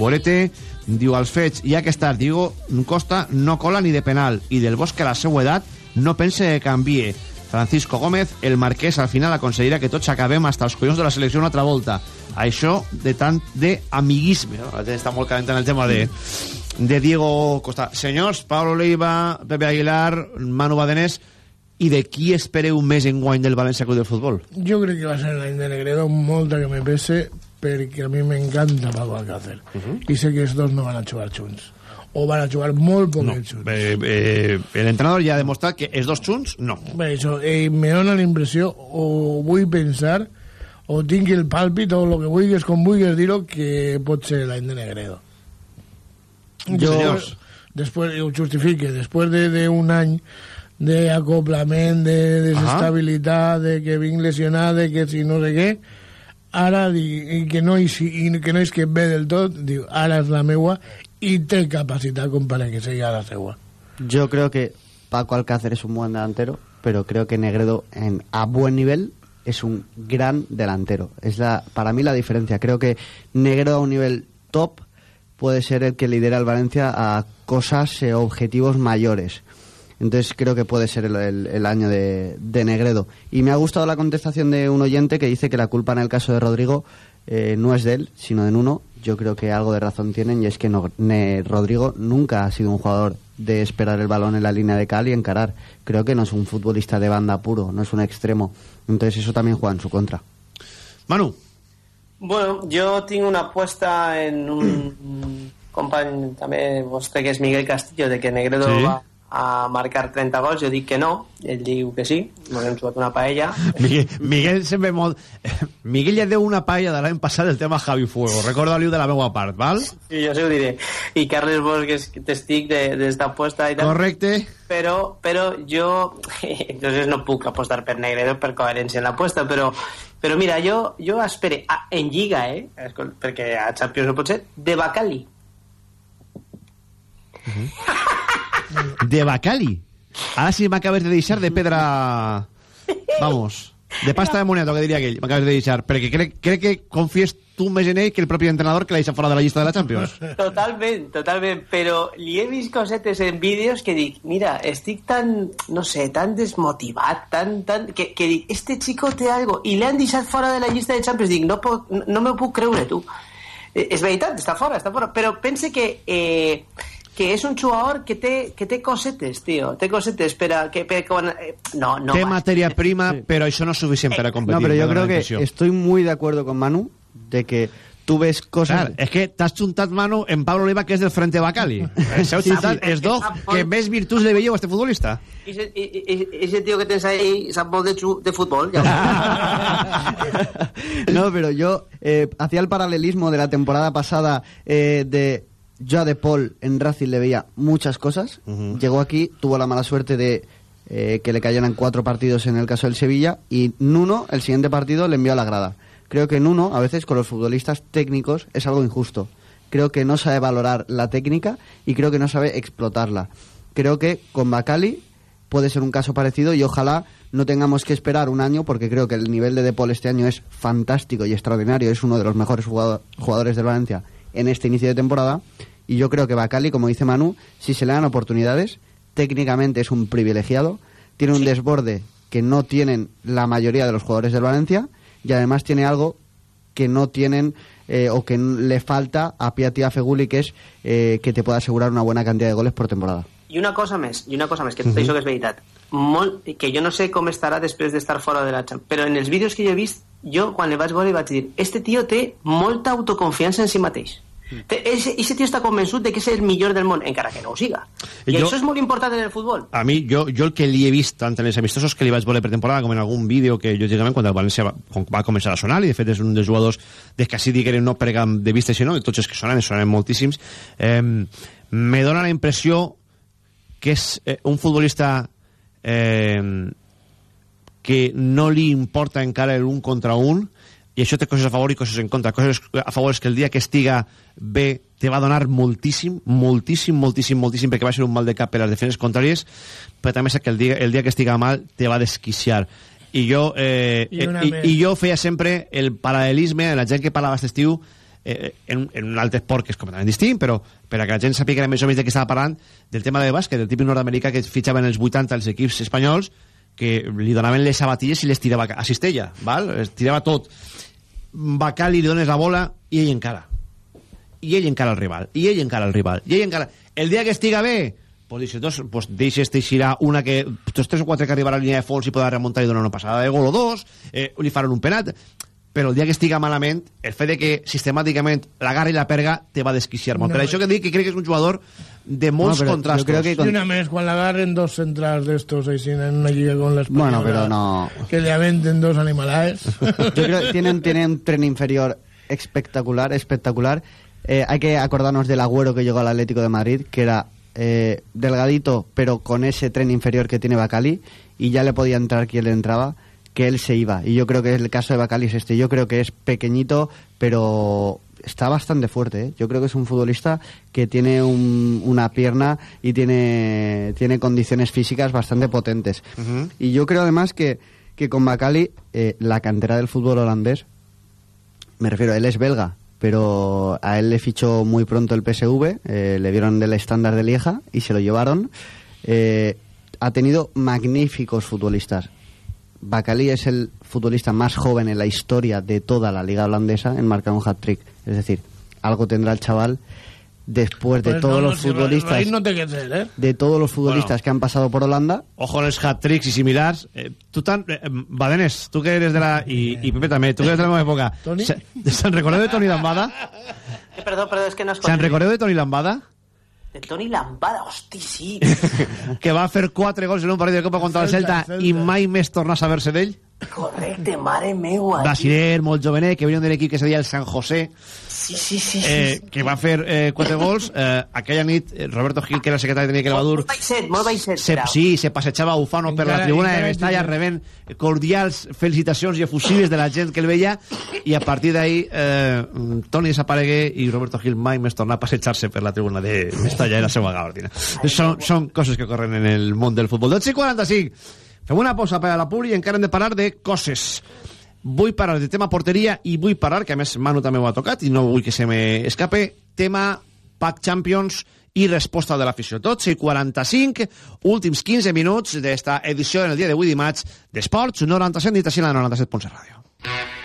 Speaker 1: diu als fets, ja que està Diego Costa no cola ni de penal i del Bosque a la seva edat no pense que canvie Francisco Gómez, el marquès al final aconseguirà que tots acabem hasta els collons de la selecció una altra volta això de tant d'amiguisme no? Està molt calent en el tema de, de Diego Costa senyors, Pablo Leiva, Pepe Aguilar Manu Badenés i de qui espereu més en guany del València Club del Futbol?
Speaker 13: Jo crec que va ser l'any de Negredo, molta que me pese, perquè a mi m'encanta Pablo Alcácer. Uh -huh. I sé que els dos no van a jugar junts. O van a jugar molt poc
Speaker 1: no.
Speaker 13: junts.
Speaker 1: Eh, eh, l'entrenador ja ha demostrat que els dos junts, no.
Speaker 13: Bé, això, eh, me dona la impressió, o vull pensar, o tinc el pàlpit, o el que vulguis, com vulguis dir-ho, que pot ser l'any de Negredo. Jo,
Speaker 1: Senyors.
Speaker 13: després, ho justifique, després d'un de, de un any d'acoplament, de desestabilitat, de que vinc lesionat, de que si no sé què, ara di, i que no, és, que no és que ve del tot, diu, ara és la meua i té capacitat com para que sigui la seua.
Speaker 15: Yo creo que Paco Alcácer es un buen delantero, pero creo que Negredo en, a buen nivel es un gran delantero. Es la, para mí la diferencia. Creo que Negredo a un nivel top puede ser el que lidera al Valencia a cosas, eh, objetivos mayores. Entonces creo que puede ser el, el- el año de, de Negredo. Y me ha gustado la contestación de un oyente que dice que la culpa en el caso de Rodrigo eh, no es de él, sino de Nuno. Yo creo que algo de razón tienen y es que no- ne- Rodrigo nunca ha sido un jugador de esperar el balón en la línea de cal y encarar. Creo que no es un futbolista de banda puro, no es un extremo. Entonces eso también juega en su contra.
Speaker 1: Manu.
Speaker 14: Bueno, jo tinc una aposta en un company també vostre que és Miguel Castillo de que Negredo
Speaker 1: Sí.
Speaker 14: va a marcar 30 gols, jo dic que no ell diu que sí, ens hem jugat una paella
Speaker 1: Miguel, Miguel sempre molt... Miguel ja deu una paella de l'any passat del tema Javi Fuego. Recorda-li de la meva part, val?
Speaker 14: Sí, jo sí ho diré. I Carles Bosch testic de- d'esta aposta i tal.
Speaker 1: Correcte.
Speaker 14: Però, però jo, entonces no puc apostar per Negredo per coherència en l'aposta, però, però mira, jo, jo espere, a, en Lliga, eh, escol- perquè a Champions no pot ser, de Bacali.
Speaker 1: De Bacali. Ara sí m'acabes de deixar de pedra... Vamos. De pasta de moneda, que diria aquell. M'acabes de deixar. Perquè crec, crec que confies tu més en que el propi entrenador que l'ha deixat fora de la llista de la Champions.
Speaker 14: Totalment, totalment, però li cosetes en vídeos que dic, mira, estic tan, no sé, tan desmotivat, tan, tan, que, este chico té algo, i l'han deixat fora de la llista de Champions, dic, no, no, me puc creure, tu. Eh, és veritat, està fora, està fora, però pense que, eh, que és un jugador que té, que té cosetes, tio, té cosetes per a... Que, per, quan, eh, no, no,
Speaker 1: Té
Speaker 14: va.
Speaker 1: matèria prima, però això no és suficient per a competir.
Speaker 15: No, pero yo creo que estoy muy de acuerdo con Manu de que tú ves cosas...
Speaker 1: Clar, és que t'has juntat mano en Pablo Oliva, que és del Frente Bacali. S'heu
Speaker 14: Sí,
Speaker 1: juntat
Speaker 14: sí.
Speaker 1: els dos que més virtuts li veieu a este futbolista.
Speaker 14: Ese, ese tío que tens ahí sap molt de, de futbol, ja
Speaker 15: No, pero yo eh, hacía el paralelismo de la temporada pasada eh, de yo a De Paul en Racing le veía muchas cosas. Llegó aquí, tuvo la mala suerte de eh, que le cayeran cuatro partidos en el caso del Sevilla y Nuno, el siguiente partido, le envió a la grada. Creo que Nuno, a veces con los futbolistas técnicos, es algo injusto. Creo que no sabe valorar la técnica y creo que no sabe explotarla. Creo que con Bacali puede ser un caso parecido y ojalá no tengamos que esperar un año porque creo que el nivel de Depol este año es fantástico y extraordinario, es uno de los mejores jugado- jugadores del Valencia en este inicio de temporada y yo creo que Bacali, como dice Manu, si se le dan oportunidades, técnicamente es un privilegiado, tiene un desborde que no tienen la mayoría de los jugadores del Valencia y además tiene algo que no tienen eh, o que le falta a Piatti y a Feguli, que es eh, que te pueda asegurar una buena cantidad de goles por temporada.
Speaker 14: I una cosa més, i una cosa més, que tot
Speaker 15: Mhm.
Speaker 14: això que és veritat. Molt, que jo no sé com estarà després d'estar fora de la Champions, però en els vídeos que jo he vist, jo quan li vaig veure vaig dir, este tio té molta autoconfiança en si mateix. Té, ese, ese tio està convençut de que és el millor del món, encara que no ho siga. I
Speaker 1: Jo-
Speaker 14: això és molt important en el futbol.
Speaker 1: A mi, jo, jo el que li he vist tant en els amistosos que li vaig veure per temporada com en algun vídeo que lògicament quan el València va, va començar a sonar i de fet és un dels jugadors des que així digueren no camp de vista sinó de tots els que sonen, sonen moltíssims eh, me dona la impressió que és eh, un futbolista eh, que no li importa encara l'un contra un i això té coses a favor i coses en contra. Coses a favor és que el dia que estiga bé te va donar moltíssim moltíssim, moltíssim, moltíssim perquè va ser un mal de cap per les defenses contràries però també sé que el dia, el dia que estiga mal te va desquiciar. I jo, eh,
Speaker 13: I una
Speaker 1: i, i jo feia sempre el paral·lelisme en la gent que parlava aquest estiu eh, en, en un altre esport que és completament distint, però per a que la gent sàpiga més o menys de què estava parlant, del tema de bàsquet, del típic nord-americà que fitxava en els 80 els equips espanyols, que li donaven les sabatilles i les tirava a cistella, val? Es tirava tot. Bacali li dones la bola i ell encara. I ell encara el rival. I ell encara el rival. I ell encara... El dia que estiga bé, pues deixes, dos, pues deixes t'eixirà una que... Dos, tres o quatre que arribarà a la línia de fons i podrà remuntar i donar una passada de gol o dos, eh, li faran un penat però el dia que estiga malament, el fet de que sistemàticament l'agarra i la perga te va desquiciar molt.
Speaker 13: No,
Speaker 1: per això que dic que crec que és un jugador de molts
Speaker 15: No,
Speaker 1: contrastos.
Speaker 15: que
Speaker 13: Y una vez, cuando la agarren dos centrales de estos ahí sin- en una liga con la española,
Speaker 15: Bueno, pero no.
Speaker 13: Que le aventen dos animales.
Speaker 15: Yo creo que tienen, tienen un tren inferior espectacular, espectacular. Eh, hay que acordarnos del agüero que llegó al Atlético de Madrid, que era eh, delgadito, pero con ese tren inferior que tiene Bacali, y ya le podía entrar quien le entraba. que él se iba. Y yo creo que el caso de Bacali es este. Yo creo que es pequeñito, pero está bastante fuerte. ¿eh? Yo creo que es un futbolista que tiene un- una pierna y tiene, tiene condiciones físicas bastante potentes. Y yo creo además que, que con Bacali, eh, la cantera del fútbol holandés, me refiero, él es belga, pero a él le fichó muy pronto el PSV, eh, le vieron del estándar de Lieja y se lo llevaron. Eh, ha tenido magníficos futbolistas. Bacali es el futbolista más joven en la historia de toda la liga holandesa en marcar un hat-trick. Es decir, algo tendrá el chaval después de
Speaker 13: Pues
Speaker 15: todos
Speaker 13: no,
Speaker 15: los
Speaker 13: no, si
Speaker 15: futbolistas
Speaker 13: eh?
Speaker 15: de todos los futbolistas que han pasado por Holanda
Speaker 1: Ojo els hat-tricks i similars. Eh, tu tan... Eh, Badenes, tu que eres de la... I, i Pepe també, tu que eres de la meva època.
Speaker 13: Toni?
Speaker 1: Se- Se'n recordeu de Toni Lambada?
Speaker 14: Eh, perdó, perdó, es que no es
Speaker 1: Se'n recordeu de Toni Lambada?
Speaker 14: De Toni Lambada, hosti, sí.
Speaker 1: Que va fer quatre gols en un partit de Copa contra el
Speaker 14: Celta,
Speaker 1: Celta i mai més tornar a saber-se d'ell?
Speaker 14: Correcte, mare meua.
Speaker 1: Brasiler, molt jovenet, que venia de l'equip que se deia el San José,
Speaker 14: Sí, sí, sí. sí,
Speaker 1: eh,
Speaker 14: sí.
Speaker 1: que va fer eh, quatre gols. Eh, aquella nit, eh, Roberto Gil, que era el secretari tècnic de Badur,
Speaker 14: Molt baixet, molt baixet.
Speaker 1: se, sí, se passejava ufano per la
Speaker 13: Encara-
Speaker 1: tribuna de
Speaker 13: encara
Speaker 1: Mestalla rebent cordials felicitacions i efusives de la gent que el veia i a partir d'ahí eh, Toni desaparegué i Roberto Gil mai més tornar a passejar-se per la tribuna de Mestalla i la seva gàrdia. Són, són coses que corren en el món del futbol. 12 i 45. Fem una pausa per a la puri i encara hem de parlar de coses. Vull parlar de tema porteria i vull parlar, que a més Manu també ho ha tocat i no vull que se me escape, tema Pack Champions i resposta de l'afició. 12 i 45, últims 15 minuts d'esta edició en el dia d'avui dimarts d'Esports 97 nit així la 97.7 Ràdio.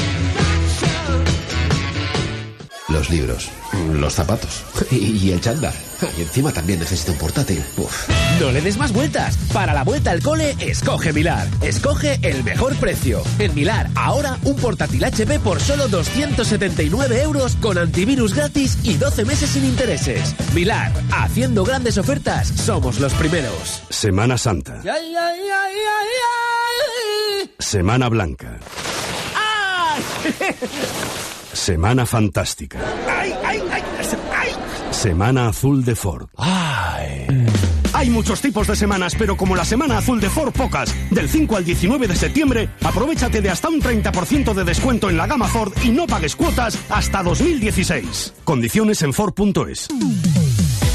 Speaker 17: Los libros, los zapatos y, el chándal. Y encima también necesita un portátil. Uf.
Speaker 18: No le des más vueltas. Para la vuelta al cole, escoge Milar. Escoge el mejor precio. En Milar, ahora un portátil HP por solo 279 euros con antivirus gratis y 12 meses sin intereses. Milar, haciendo grandes ofertas, somos los primeros.
Speaker 19: Semana Santa. Semana Blanca. Semana Fantástica. Semana Azul de Ford. Hay muchos tipos de semanas, pero como la Semana Azul de Ford, pocas. Del 5 al 19 de septiembre, aprovechate de hasta un 30% de descuento en la gama Ford y no pagues cuotas hasta 2016. Condiciones en Ford.es.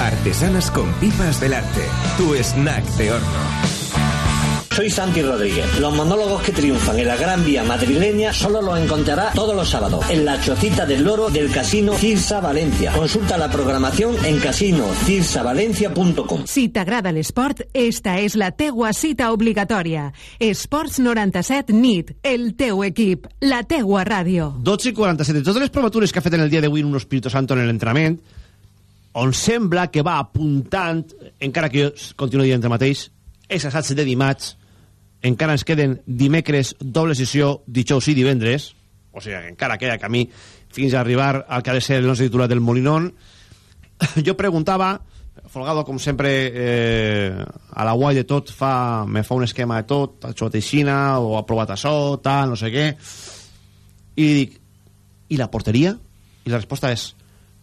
Speaker 9: Artesanas con pipas Belarte. Tu snack de horno.
Speaker 23: Soy Santi Rodríguez. Los monólogos que triunfan en la Gran Vía madrileña solo los encontrará todos los sábados en la Chocita del Loro del Casino Cirsa Valencia. Consulta la programación en casinocirsavalencia.com.
Speaker 7: Si t'agrada l'esport, esta és la teua cita obligatòria. Esports 97 NIT, el teu equip, la teua ràdio.
Speaker 1: 12 i 47. Totes les provatures que ha fet en el dia d'avui en un Espíritu Santo en l'entrenament, on sembla que va apuntant, encara que jo continuo dient el mateix, és assaig de dimarts, encara ens queden dimecres doble sessió, dijous i divendres, o sigui, que encara queda camí fins a arribar al que ha de ser el nostre titular del Molinón. Jo preguntava, Folgado, com sempre, eh, a la guai de tot, fa, me fa un esquema de tot, ha xuat aixina, o ha provat això, tal, no sé què, i dic, i la porteria? I la resposta és,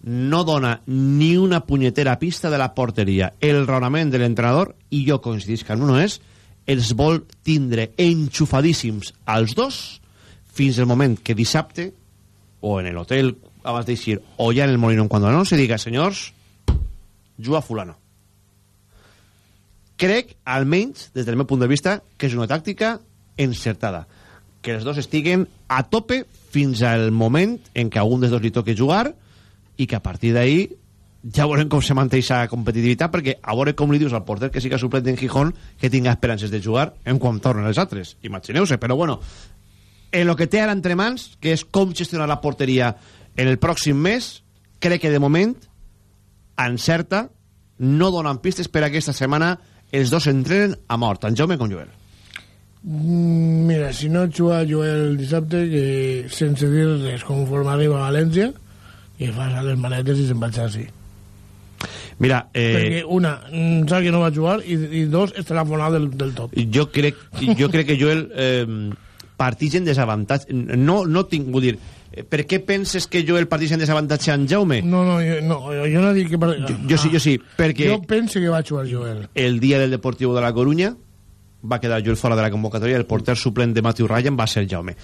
Speaker 1: no dona ni una punyetera pista de la porteria. El raonament de l'entrenador, i jo coincidís que no és, els vol tindre enxufadíssims als dos fins el moment que dissabte, o en l'hotel abans d'eixir, o ja en el Molinón, quan no se diga, senyors, juga fulano. Crec, almenys, des del meu punt de vista, que és una tàctica encertada. Que els dos estiguen a tope fins al moment en què a un dels dos li toque jugar i que a partir d'ahí ja veurem com se manté aquesta competitivitat perquè a veure com li dius al porter que siga suplent en Gijón que tinga esperances de jugar en quan tornen els altres. Imagineu-se, però bueno en lo que té ara entre mans que és com gestionar la porteria en el pròxim mes crec que de moment encerta no donen pistes per aquesta setmana els dos entrenen a mort, tant Jaume com Joel?
Speaker 13: Mm, Mira, si no juga Joel el dissabte, que sense dir res, conforme arriba a València, que fa les maletes i se'n vaig així.
Speaker 1: Mira, eh,
Speaker 13: Perquè una, mm, sap que no va jugar, i, i dos, estarà fonat del, del top.
Speaker 1: jo crec, jo crec que Joel eh, partix en desavantatge no, no tinc, vull dir eh, per què penses que Joel partix en desavantatge en Jaume?
Speaker 13: No, no, jo no, jo no dic que... Per...
Speaker 1: Jo, jo sí, jo sí, perquè
Speaker 13: Jo penso que va jugar Joel.
Speaker 1: el dia del Deportivo de la Coruña va quedar Joel fora de la convocatòria el porter suplent de Matthew Ryan va ser Jaume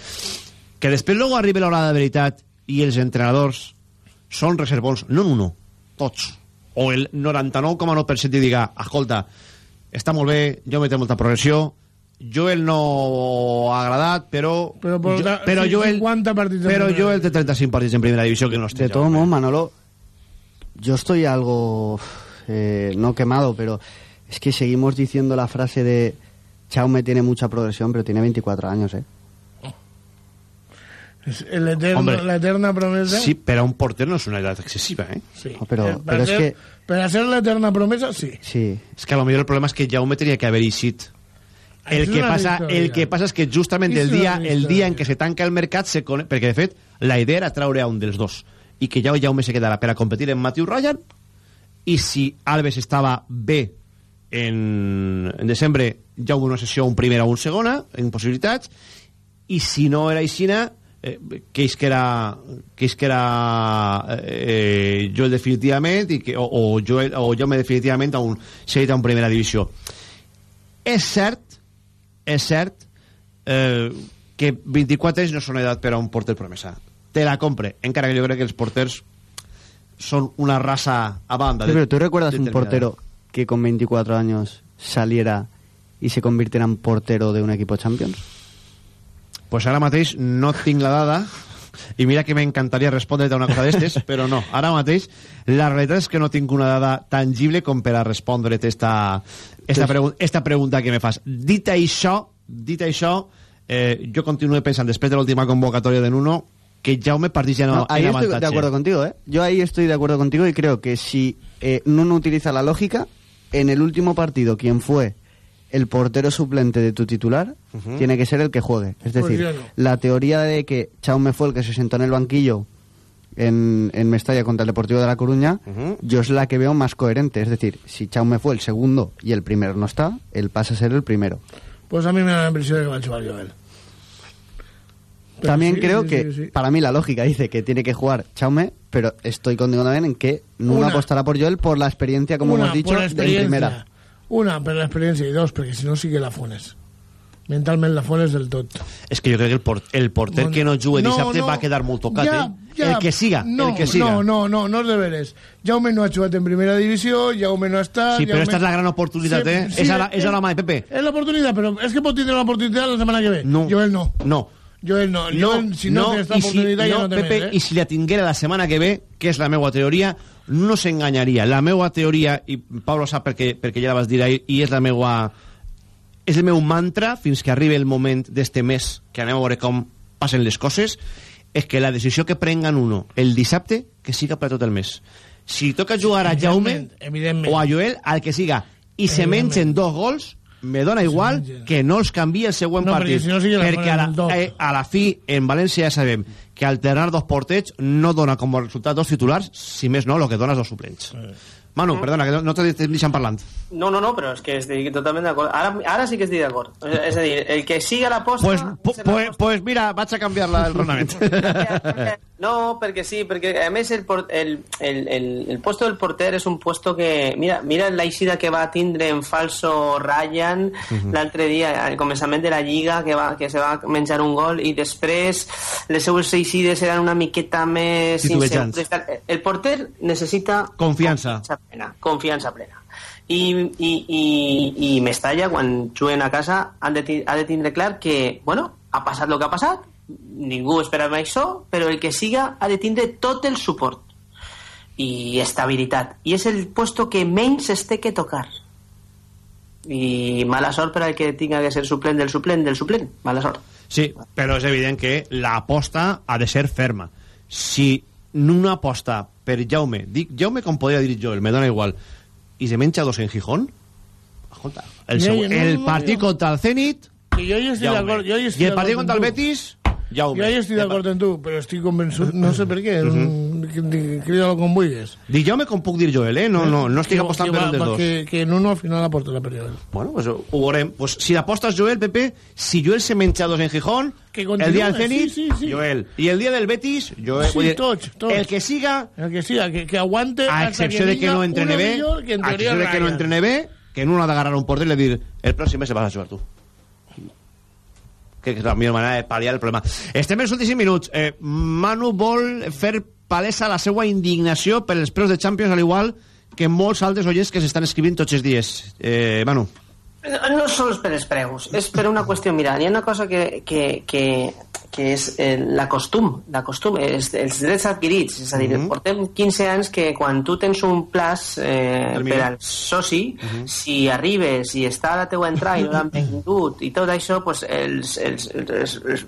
Speaker 1: que després luego arribi l'hora de veritat i els entrenadors són reservons, no en uno, tots o el 99,9% i diga escolta, està molt bé Jaume té molta progressió Joel no ha agradat però
Speaker 13: Però, però,
Speaker 1: jo, però Joel
Speaker 13: 50 partits en
Speaker 1: però. Joel té 35 partits en primera divisió que no
Speaker 15: De
Speaker 1: esté
Speaker 15: todo modo, Manolo, yo estoy algo, eh, no quemado, pero es que seguimos diciendo la frase de Chaume tiene mucha progresión, pero tiene 24 años, ¿eh?
Speaker 13: La eterna promesa.
Speaker 1: sí, per a un porter no és una edat excessiva eh?
Speaker 13: Sí.
Speaker 15: No, pero,
Speaker 13: Eh,
Speaker 15: pero
Speaker 13: per
Speaker 15: es
Speaker 13: ser-
Speaker 15: que...
Speaker 13: Per a ser l'eterna promesa, sí.
Speaker 15: Sí.
Speaker 1: És que a lo millor el problema és que Jaume tenia que haver eixit. El que, passa, el que passa és que justament
Speaker 13: És
Speaker 1: el dia, el dia en què se tanca el mercat se cone... perquè de fet la idea era treure a un dels dos i que ja Jaume se quedara per a competir en Matthew Ryan i si Alves estava bé en, en desembre Jaume una sessió un primera o un segona en possibilitats i si no era aixina eh, que és que era que és que era eh, Joel definitivament i que, o, o, Joel, o Jaume definitivament a un, seguit a un primera divisió és cert és cert eh, que 24 anys no són edat per a un porter promesa te la compre, encara que jo crec que els porters són una raza a banda
Speaker 15: Sí, pero ¿tú recuerdas un portero que con 24 años saliera y se convirtiera en portero de un equipo Champions?
Speaker 1: Pues ara mateix no tinc la dada i mira que m'encantaria respondre-te a una cosa d'estes però no, ara mateix la realitat és que no tinc una dada tangible com per a esta, esta, pregun esta pregunta que me fas. Dit això, dit això eh, jo continuo pensant després de l'última convocatòria de Nuno que Jaume partís ja no,
Speaker 15: No, ahí estoy de acuerdo contigo, ¿eh? Yo ahí estoy de acuerdo contigo y creo que si eh, Nuno utiliza la lógica, en el último partido, quien fue el portero suplente de tu titular, tiene que ser el que juegue. Es
Speaker 13: Pues
Speaker 15: decir,
Speaker 13: no.
Speaker 15: la teoría de que Chaume fue el que se sentó en el banquillo en, en Mestalla contra el Deportivo de La Coruña, yo es la que veo más coherente. Es decir, si Chaume fue el segundo y el primero no está, él pasa a ser el primero.
Speaker 13: Pues a mí me da la impresión de que va a jugar Joel. Pero
Speaker 15: También
Speaker 13: sí,
Speaker 15: creo
Speaker 13: sí,
Speaker 15: que,
Speaker 13: sí, sí.
Speaker 15: para mí, la lógica dice que tiene que jugar Chaume, pero estoy contigo también en que
Speaker 13: Una.
Speaker 15: apostará por Joel por la experiencia, como
Speaker 13: Una,
Speaker 15: hemos dicho, de primera.
Speaker 13: Una, per l'experiència, i dos, perquè si no sí que la fones. Mentalment la fones del tot.
Speaker 1: és que jo crec que el, port, el porter que no jugui
Speaker 13: No,
Speaker 1: dissabte
Speaker 13: no.
Speaker 1: va quedar molt tocat
Speaker 13: Ja,
Speaker 1: eh?
Speaker 13: ja.
Speaker 1: el que siga,
Speaker 13: no,
Speaker 1: el que siga
Speaker 13: No, no, no, no és de veres. Jaume no ha jugat en primera divisió, Jaume no ha estat...
Speaker 1: Sí, però
Speaker 13: Jaume...
Speaker 1: esta és la gran oportunitat, eh? És a la- és a la mà de Pepe.
Speaker 13: És l'oportunitat, però és que pot tindre l'oportunitat la setmana que ve.
Speaker 1: No.
Speaker 13: Joel no.
Speaker 1: no
Speaker 13: Joel no. Joel, si no, tens
Speaker 1: i
Speaker 13: l'oportunitat, ja no té
Speaker 1: Pepe,
Speaker 13: més, eh?
Speaker 1: i si la tinguera la setmana que ve, que és la meua teoria, no s'enganyaria. La meua teoria, i Pablo sap perquè, perquè ja la vas dir ahir, i és la meua... És el meu mantra fins que arribi el moment d'este mes, que anem a veure com passen les coses, és que la decisió que prengan uno el dissabte, que siga per tot el mes. Si toca jugar a Jaume o a Joel, al que siga, i se mengen dos gols, me dona igual que no els canvi el següent
Speaker 13: No, perquè
Speaker 1: partit.
Speaker 13: si no
Speaker 1: perquè a la, eh, a la fi, en València ja sabem que alternar dos portets no dona com a resultat dos titulars, si més no, el que dona és dos suplents. Manu, perdona, que no, t'estic deixant parlant.
Speaker 14: No, no, no, però és que estic totalment d'acord. Ara, ara sí que estic d'acord. És a dir, el que siga l'aposta...
Speaker 1: Pues, pu- pues, pues mira, vaig a canviar la, el raonament.
Speaker 14: No, perquè sí, perquè a més el, el, el, el, el puesto del porter és un puesto que... Mira, mira la eixida que va tindre en falso Ryan
Speaker 24: Mhm.
Speaker 14: l'altre dia, al començament de la Lliga, que, va, que se va menjar un gol, i després les seues eixides eren una miqueta més... Insegures. El porter necessita
Speaker 1: Confiança.
Speaker 14: confiança plena. Confiança plena. I, i, i, i Mestalla, quan juguen a casa, han de, ha de tindre clar que, bueno, ha passat el que ha passat, ningú esperava això, però el que siga ha de tindre tot el suport. i estabilitat. I és el puesto que menys es té que tocar. I mala sort per al que tinga que ser suplent del suplent del suplent. Mala sort.
Speaker 1: Sí, però és evident que l'aposta ha de ser ferma. Si no aposta per Jaume, dic Jaume com podria dir Joel, me dona igual, i se menja dos en Gijón, escolta, el,
Speaker 13: no,
Speaker 1: partit
Speaker 13: jo-
Speaker 1: contra el Zenit,
Speaker 13: jo hi estic d'acord. jo
Speaker 1: I el partit contra el. Betis, Jaume.
Speaker 13: Jo hi estic d'acord amb tu, però estic convençut, no sé per què,
Speaker 1: Mhm.
Speaker 13: mm crida-lo com vulguis.
Speaker 1: Dic Jaume com puc dir Joel, eh? No, no, no estic
Speaker 13: Que-
Speaker 1: apostant
Speaker 13: que
Speaker 1: per un dels dos.
Speaker 13: Que, que en uno al final aportarà per Joel.
Speaker 1: Bueno, pues ho veurem. Pues si apostas Joel, Pepe, si Joel se menja dos en Gijón,
Speaker 13: Que
Speaker 1: el día del Zenit,
Speaker 13: sí, sí, sí.
Speaker 1: Joel. Y el día del Betis, Joel.
Speaker 13: Sí,
Speaker 1: Vull dir,
Speaker 13: tots, tots.
Speaker 1: El que siga,
Speaker 13: El que siga, que, que aguante
Speaker 1: a excepció de que no entrene bé,
Speaker 13: en
Speaker 1: a excepció de que no entrene bé, que no ha d'agarrar un porter i dir el pròxim mes se vas a jugar tu. Que és la millor manera de pal·liar el problema. Estem en els últims minuts. Eh, Manu vol fer palesa la seva indignació per els preus de Champions, al igual que molts altres oients que s'estan escrivint tots els dies. Eh, Manu.
Speaker 14: No sols per els preus, és per una qüestió. Mira, hi ha una cosa que, que, que, que és eh, la costum, la costum, és, els drets adquirits. És a dir,
Speaker 1: Mhm.
Speaker 14: portem 15 anys que quan tu tens un plaç eh, per al soci, si arribes i està a la teua entrada i no l'han vengut i tot això, pues, els, els, els, els,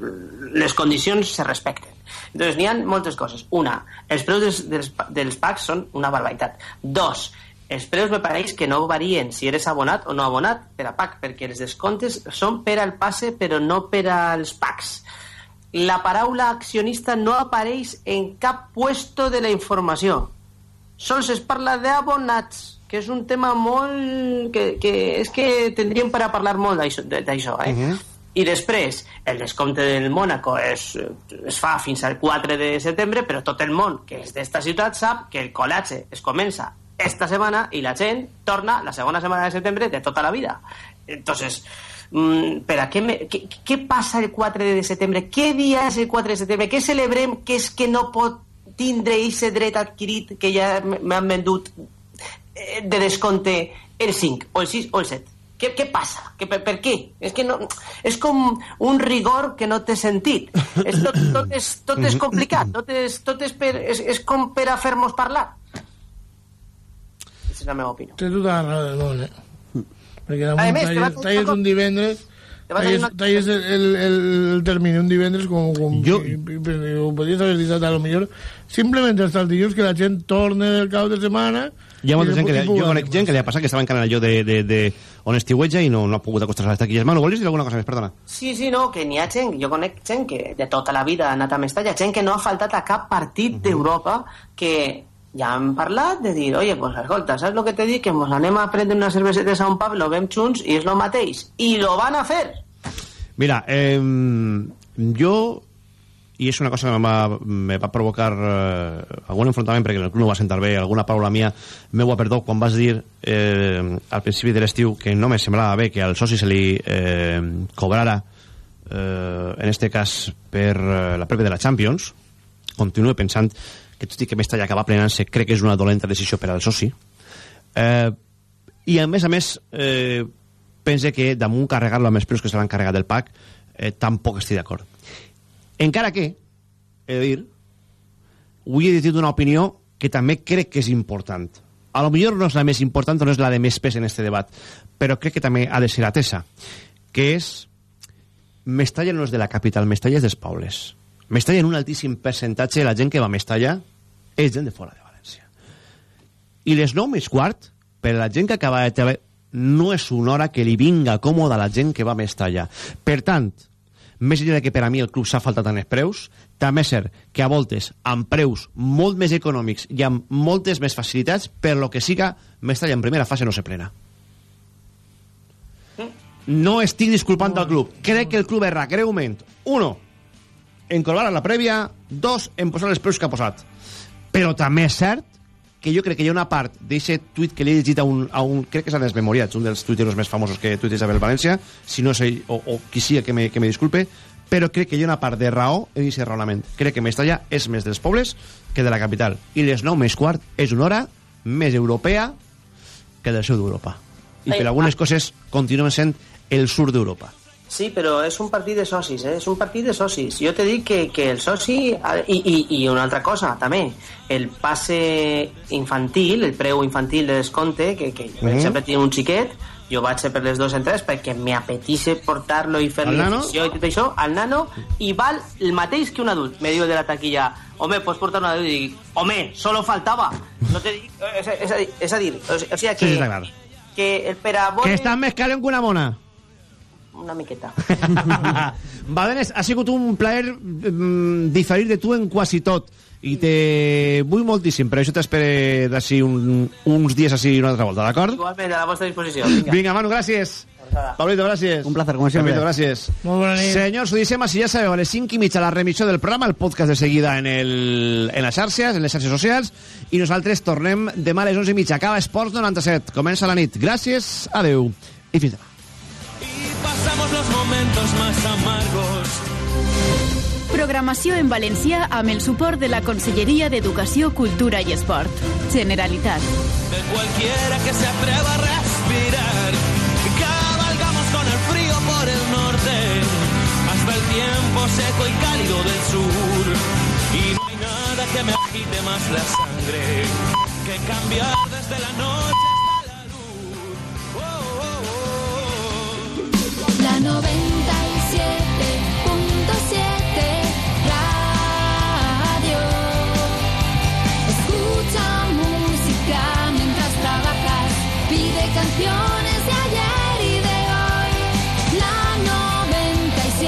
Speaker 14: les condicions se respecten. Entonces, n'hi ha moltes coses. Una, els preus dels, dels, dels packs són una barbaritat. Dos, els preus me pareix que no varien si eres abonat o no abonat per a PAC, perquè els descomptes són per al passe però no per als packs. La paraula accionista no apareix en cap puesto de la informació. Sols es parla d'abonats, que és un tema molt... que, que és que tindríem per a parlar molt d'això, eh?
Speaker 1: Mhm.
Speaker 14: I després, el descompte del Mònaco es, es fa fins al 4 de setembre, però tot el món que és d'esta ciutat sap que el col·lapse es comença esta setmana i la gent torna la segona setmana de setembre de tota la vida. Entonces, mm, per a què, me, què, què passa el 4 de setembre? Què dia és el 4 de setembre? Què celebrem que és que no pot tindre aquest dret adquirit que ja m'han vendut eh, de descompte el 5 o el 6 o el 7? Què, què passa? Que per, per què? És que no, és com un rigor que no té sentit. És tot, tot, és, tot és complicat, tot és, tot és, per, és, és com per a fer-nos parlar. Aquesta és la meva opinió.
Speaker 13: Té tota la raó eh? Perquè
Speaker 14: A
Speaker 13: damunt
Speaker 14: més,
Speaker 13: talles, talles un divendres, talles,
Speaker 14: una-
Speaker 13: talles el, el, el, el termini un divendres com, com jo... i, i, i, ho podries haver dit a lo millor simplement hasta el dilluns que la gent torne del cap de setmana
Speaker 1: Hi ha molta gent que, li, jo conec gent que li ha passat que estava encara allò de, de, de on estiuetja i no, no ha pogut acostar-se a les taquilles. Manu, volies dir alguna cosa més? Perdona.
Speaker 14: Sí, sí, no, que n'hi ha gent, jo conec gent que de tota la vida ha anat a Mestalla, gent que no ha faltat a cap partit d'Europa que ja han parlat de dir, oye, pues escolta, saps el que te dic? Que mos anem a prendre unes cervesetes a un pub, lo vem junts i és lo mateix. I lo van a fer.
Speaker 1: Mira, eh, jo i és una cosa que va, me va provocar eh, algun enfrontament perquè el club no va sentar bé, alguna paraula mia meua perdó quan vas dir eh, al principi de l'estiu que no me semblava bé que al soci se li eh, cobrara eh, en este cas per eh, la prèvia de la Champions continuo pensant que tot i que Mestalla acaba plenant-se crec que és una dolenta decisió per al soci. Eh, i a més a més eh, pense que damunt carregar-lo amb els preus que se l'han carregat del PAC eh, tampoc estic d'acord. Encara que, he de dir avui he dit una opinió que també crec que és important. A lo millor no és la més important o no és la de més pes en este debat però crec que també ha de ser atesa que és Mestalla no és de la capital, Mestalla és dels pobles. Mestalla en un altíssim percentatge la gent que va a Mestalla és gent de fora de València i les 9 més quart per la gent que acaba de treballar no és una hora que li vinga còmoda a la gent que va a Mestalla per tant, més enllà que per a mi el club s'ha faltat en els preus, també és cert que a voltes, amb preus molt més econòmics i amb moltes més facilitats, per lo que siga, Mestalla en primera fase no se plena. No estic disculpant al club. Crec que el club erra greument. Uno, en colgar a la prèvia. Dos, en posar els preus que ha posat. Però també és cert que jo crec que hi ha una part d'aquest tuit que li he llegit a un, a un crec que s'ha desmemoriat, un dels tuiteros més famosos que tuiteja Abel València, si no és ell o, o qui sigui que me, que me disculpe, però crec que hi ha una part de raó en aquest raonament. Crec que Mestalla és més dels pobles que de la capital. I les 9 més quart és una hora més europea que del sud d'Europa. I per algunes coses continuen sent el sud d'Europa.
Speaker 14: Sí, però és un partit de socis, eh? és un partit de socis. Jo te dic que, que el soci... I, i, I una altra cosa, també. El passe infantil, el preu infantil de descompte, que, que per
Speaker 1: Mhm.
Speaker 14: exemple tinc un xiquet, jo vaig ser per les dues entrades perquè m'apetisse portar-lo i fer-li afició i tot això, al nano, i val el mateix que un adult. Me diu de la taquilla, home, pots portar un adult? I dic, home, solo faltava. No te dic, és, és, a dir, és a dir, o sigui, que,
Speaker 1: Sí, sí,
Speaker 14: que el per a
Speaker 1: Que estàs més calent que una mona.
Speaker 14: Una miqueta.
Speaker 1: Va, Benes, ha sigut un plaer mm, diferir de tu en quasi tot i te vull moltíssim, però això t'espere d'ací un, uns dies així una altra volta, d'acord?
Speaker 14: Igualment, a la vostra disposició. Vinga.
Speaker 1: Vinga, Manu, gràcies. Pablito, gràcies.
Speaker 15: Un placer, como siempre.
Speaker 1: Pablito, gràcies.
Speaker 13: Molt bona nit.
Speaker 1: Senyors, ho dissem així, ja sabeu, a les 5 i mitja la remissió del programa, el podcast de seguida en, el, en les xarxes, en les xarxes socials, i nosaltres tornem demà a les 11 i mitja. Acaba Esports 97. Comença la nit. Gràcies, adeu i fins demà.
Speaker 24: Pasamos los momentos más amargos.
Speaker 25: Programació en valencià amb el suport de la Conselleria d'Educació, Cultura i Esport. Generalitat.
Speaker 24: De cualquiera que se atreva a respirar. Cabalgamos con el frío por el norte. Hasta el tiempo seco y cálido del sur. Y no hay nada que me agite más la sangre que cambiar desde la noche 90.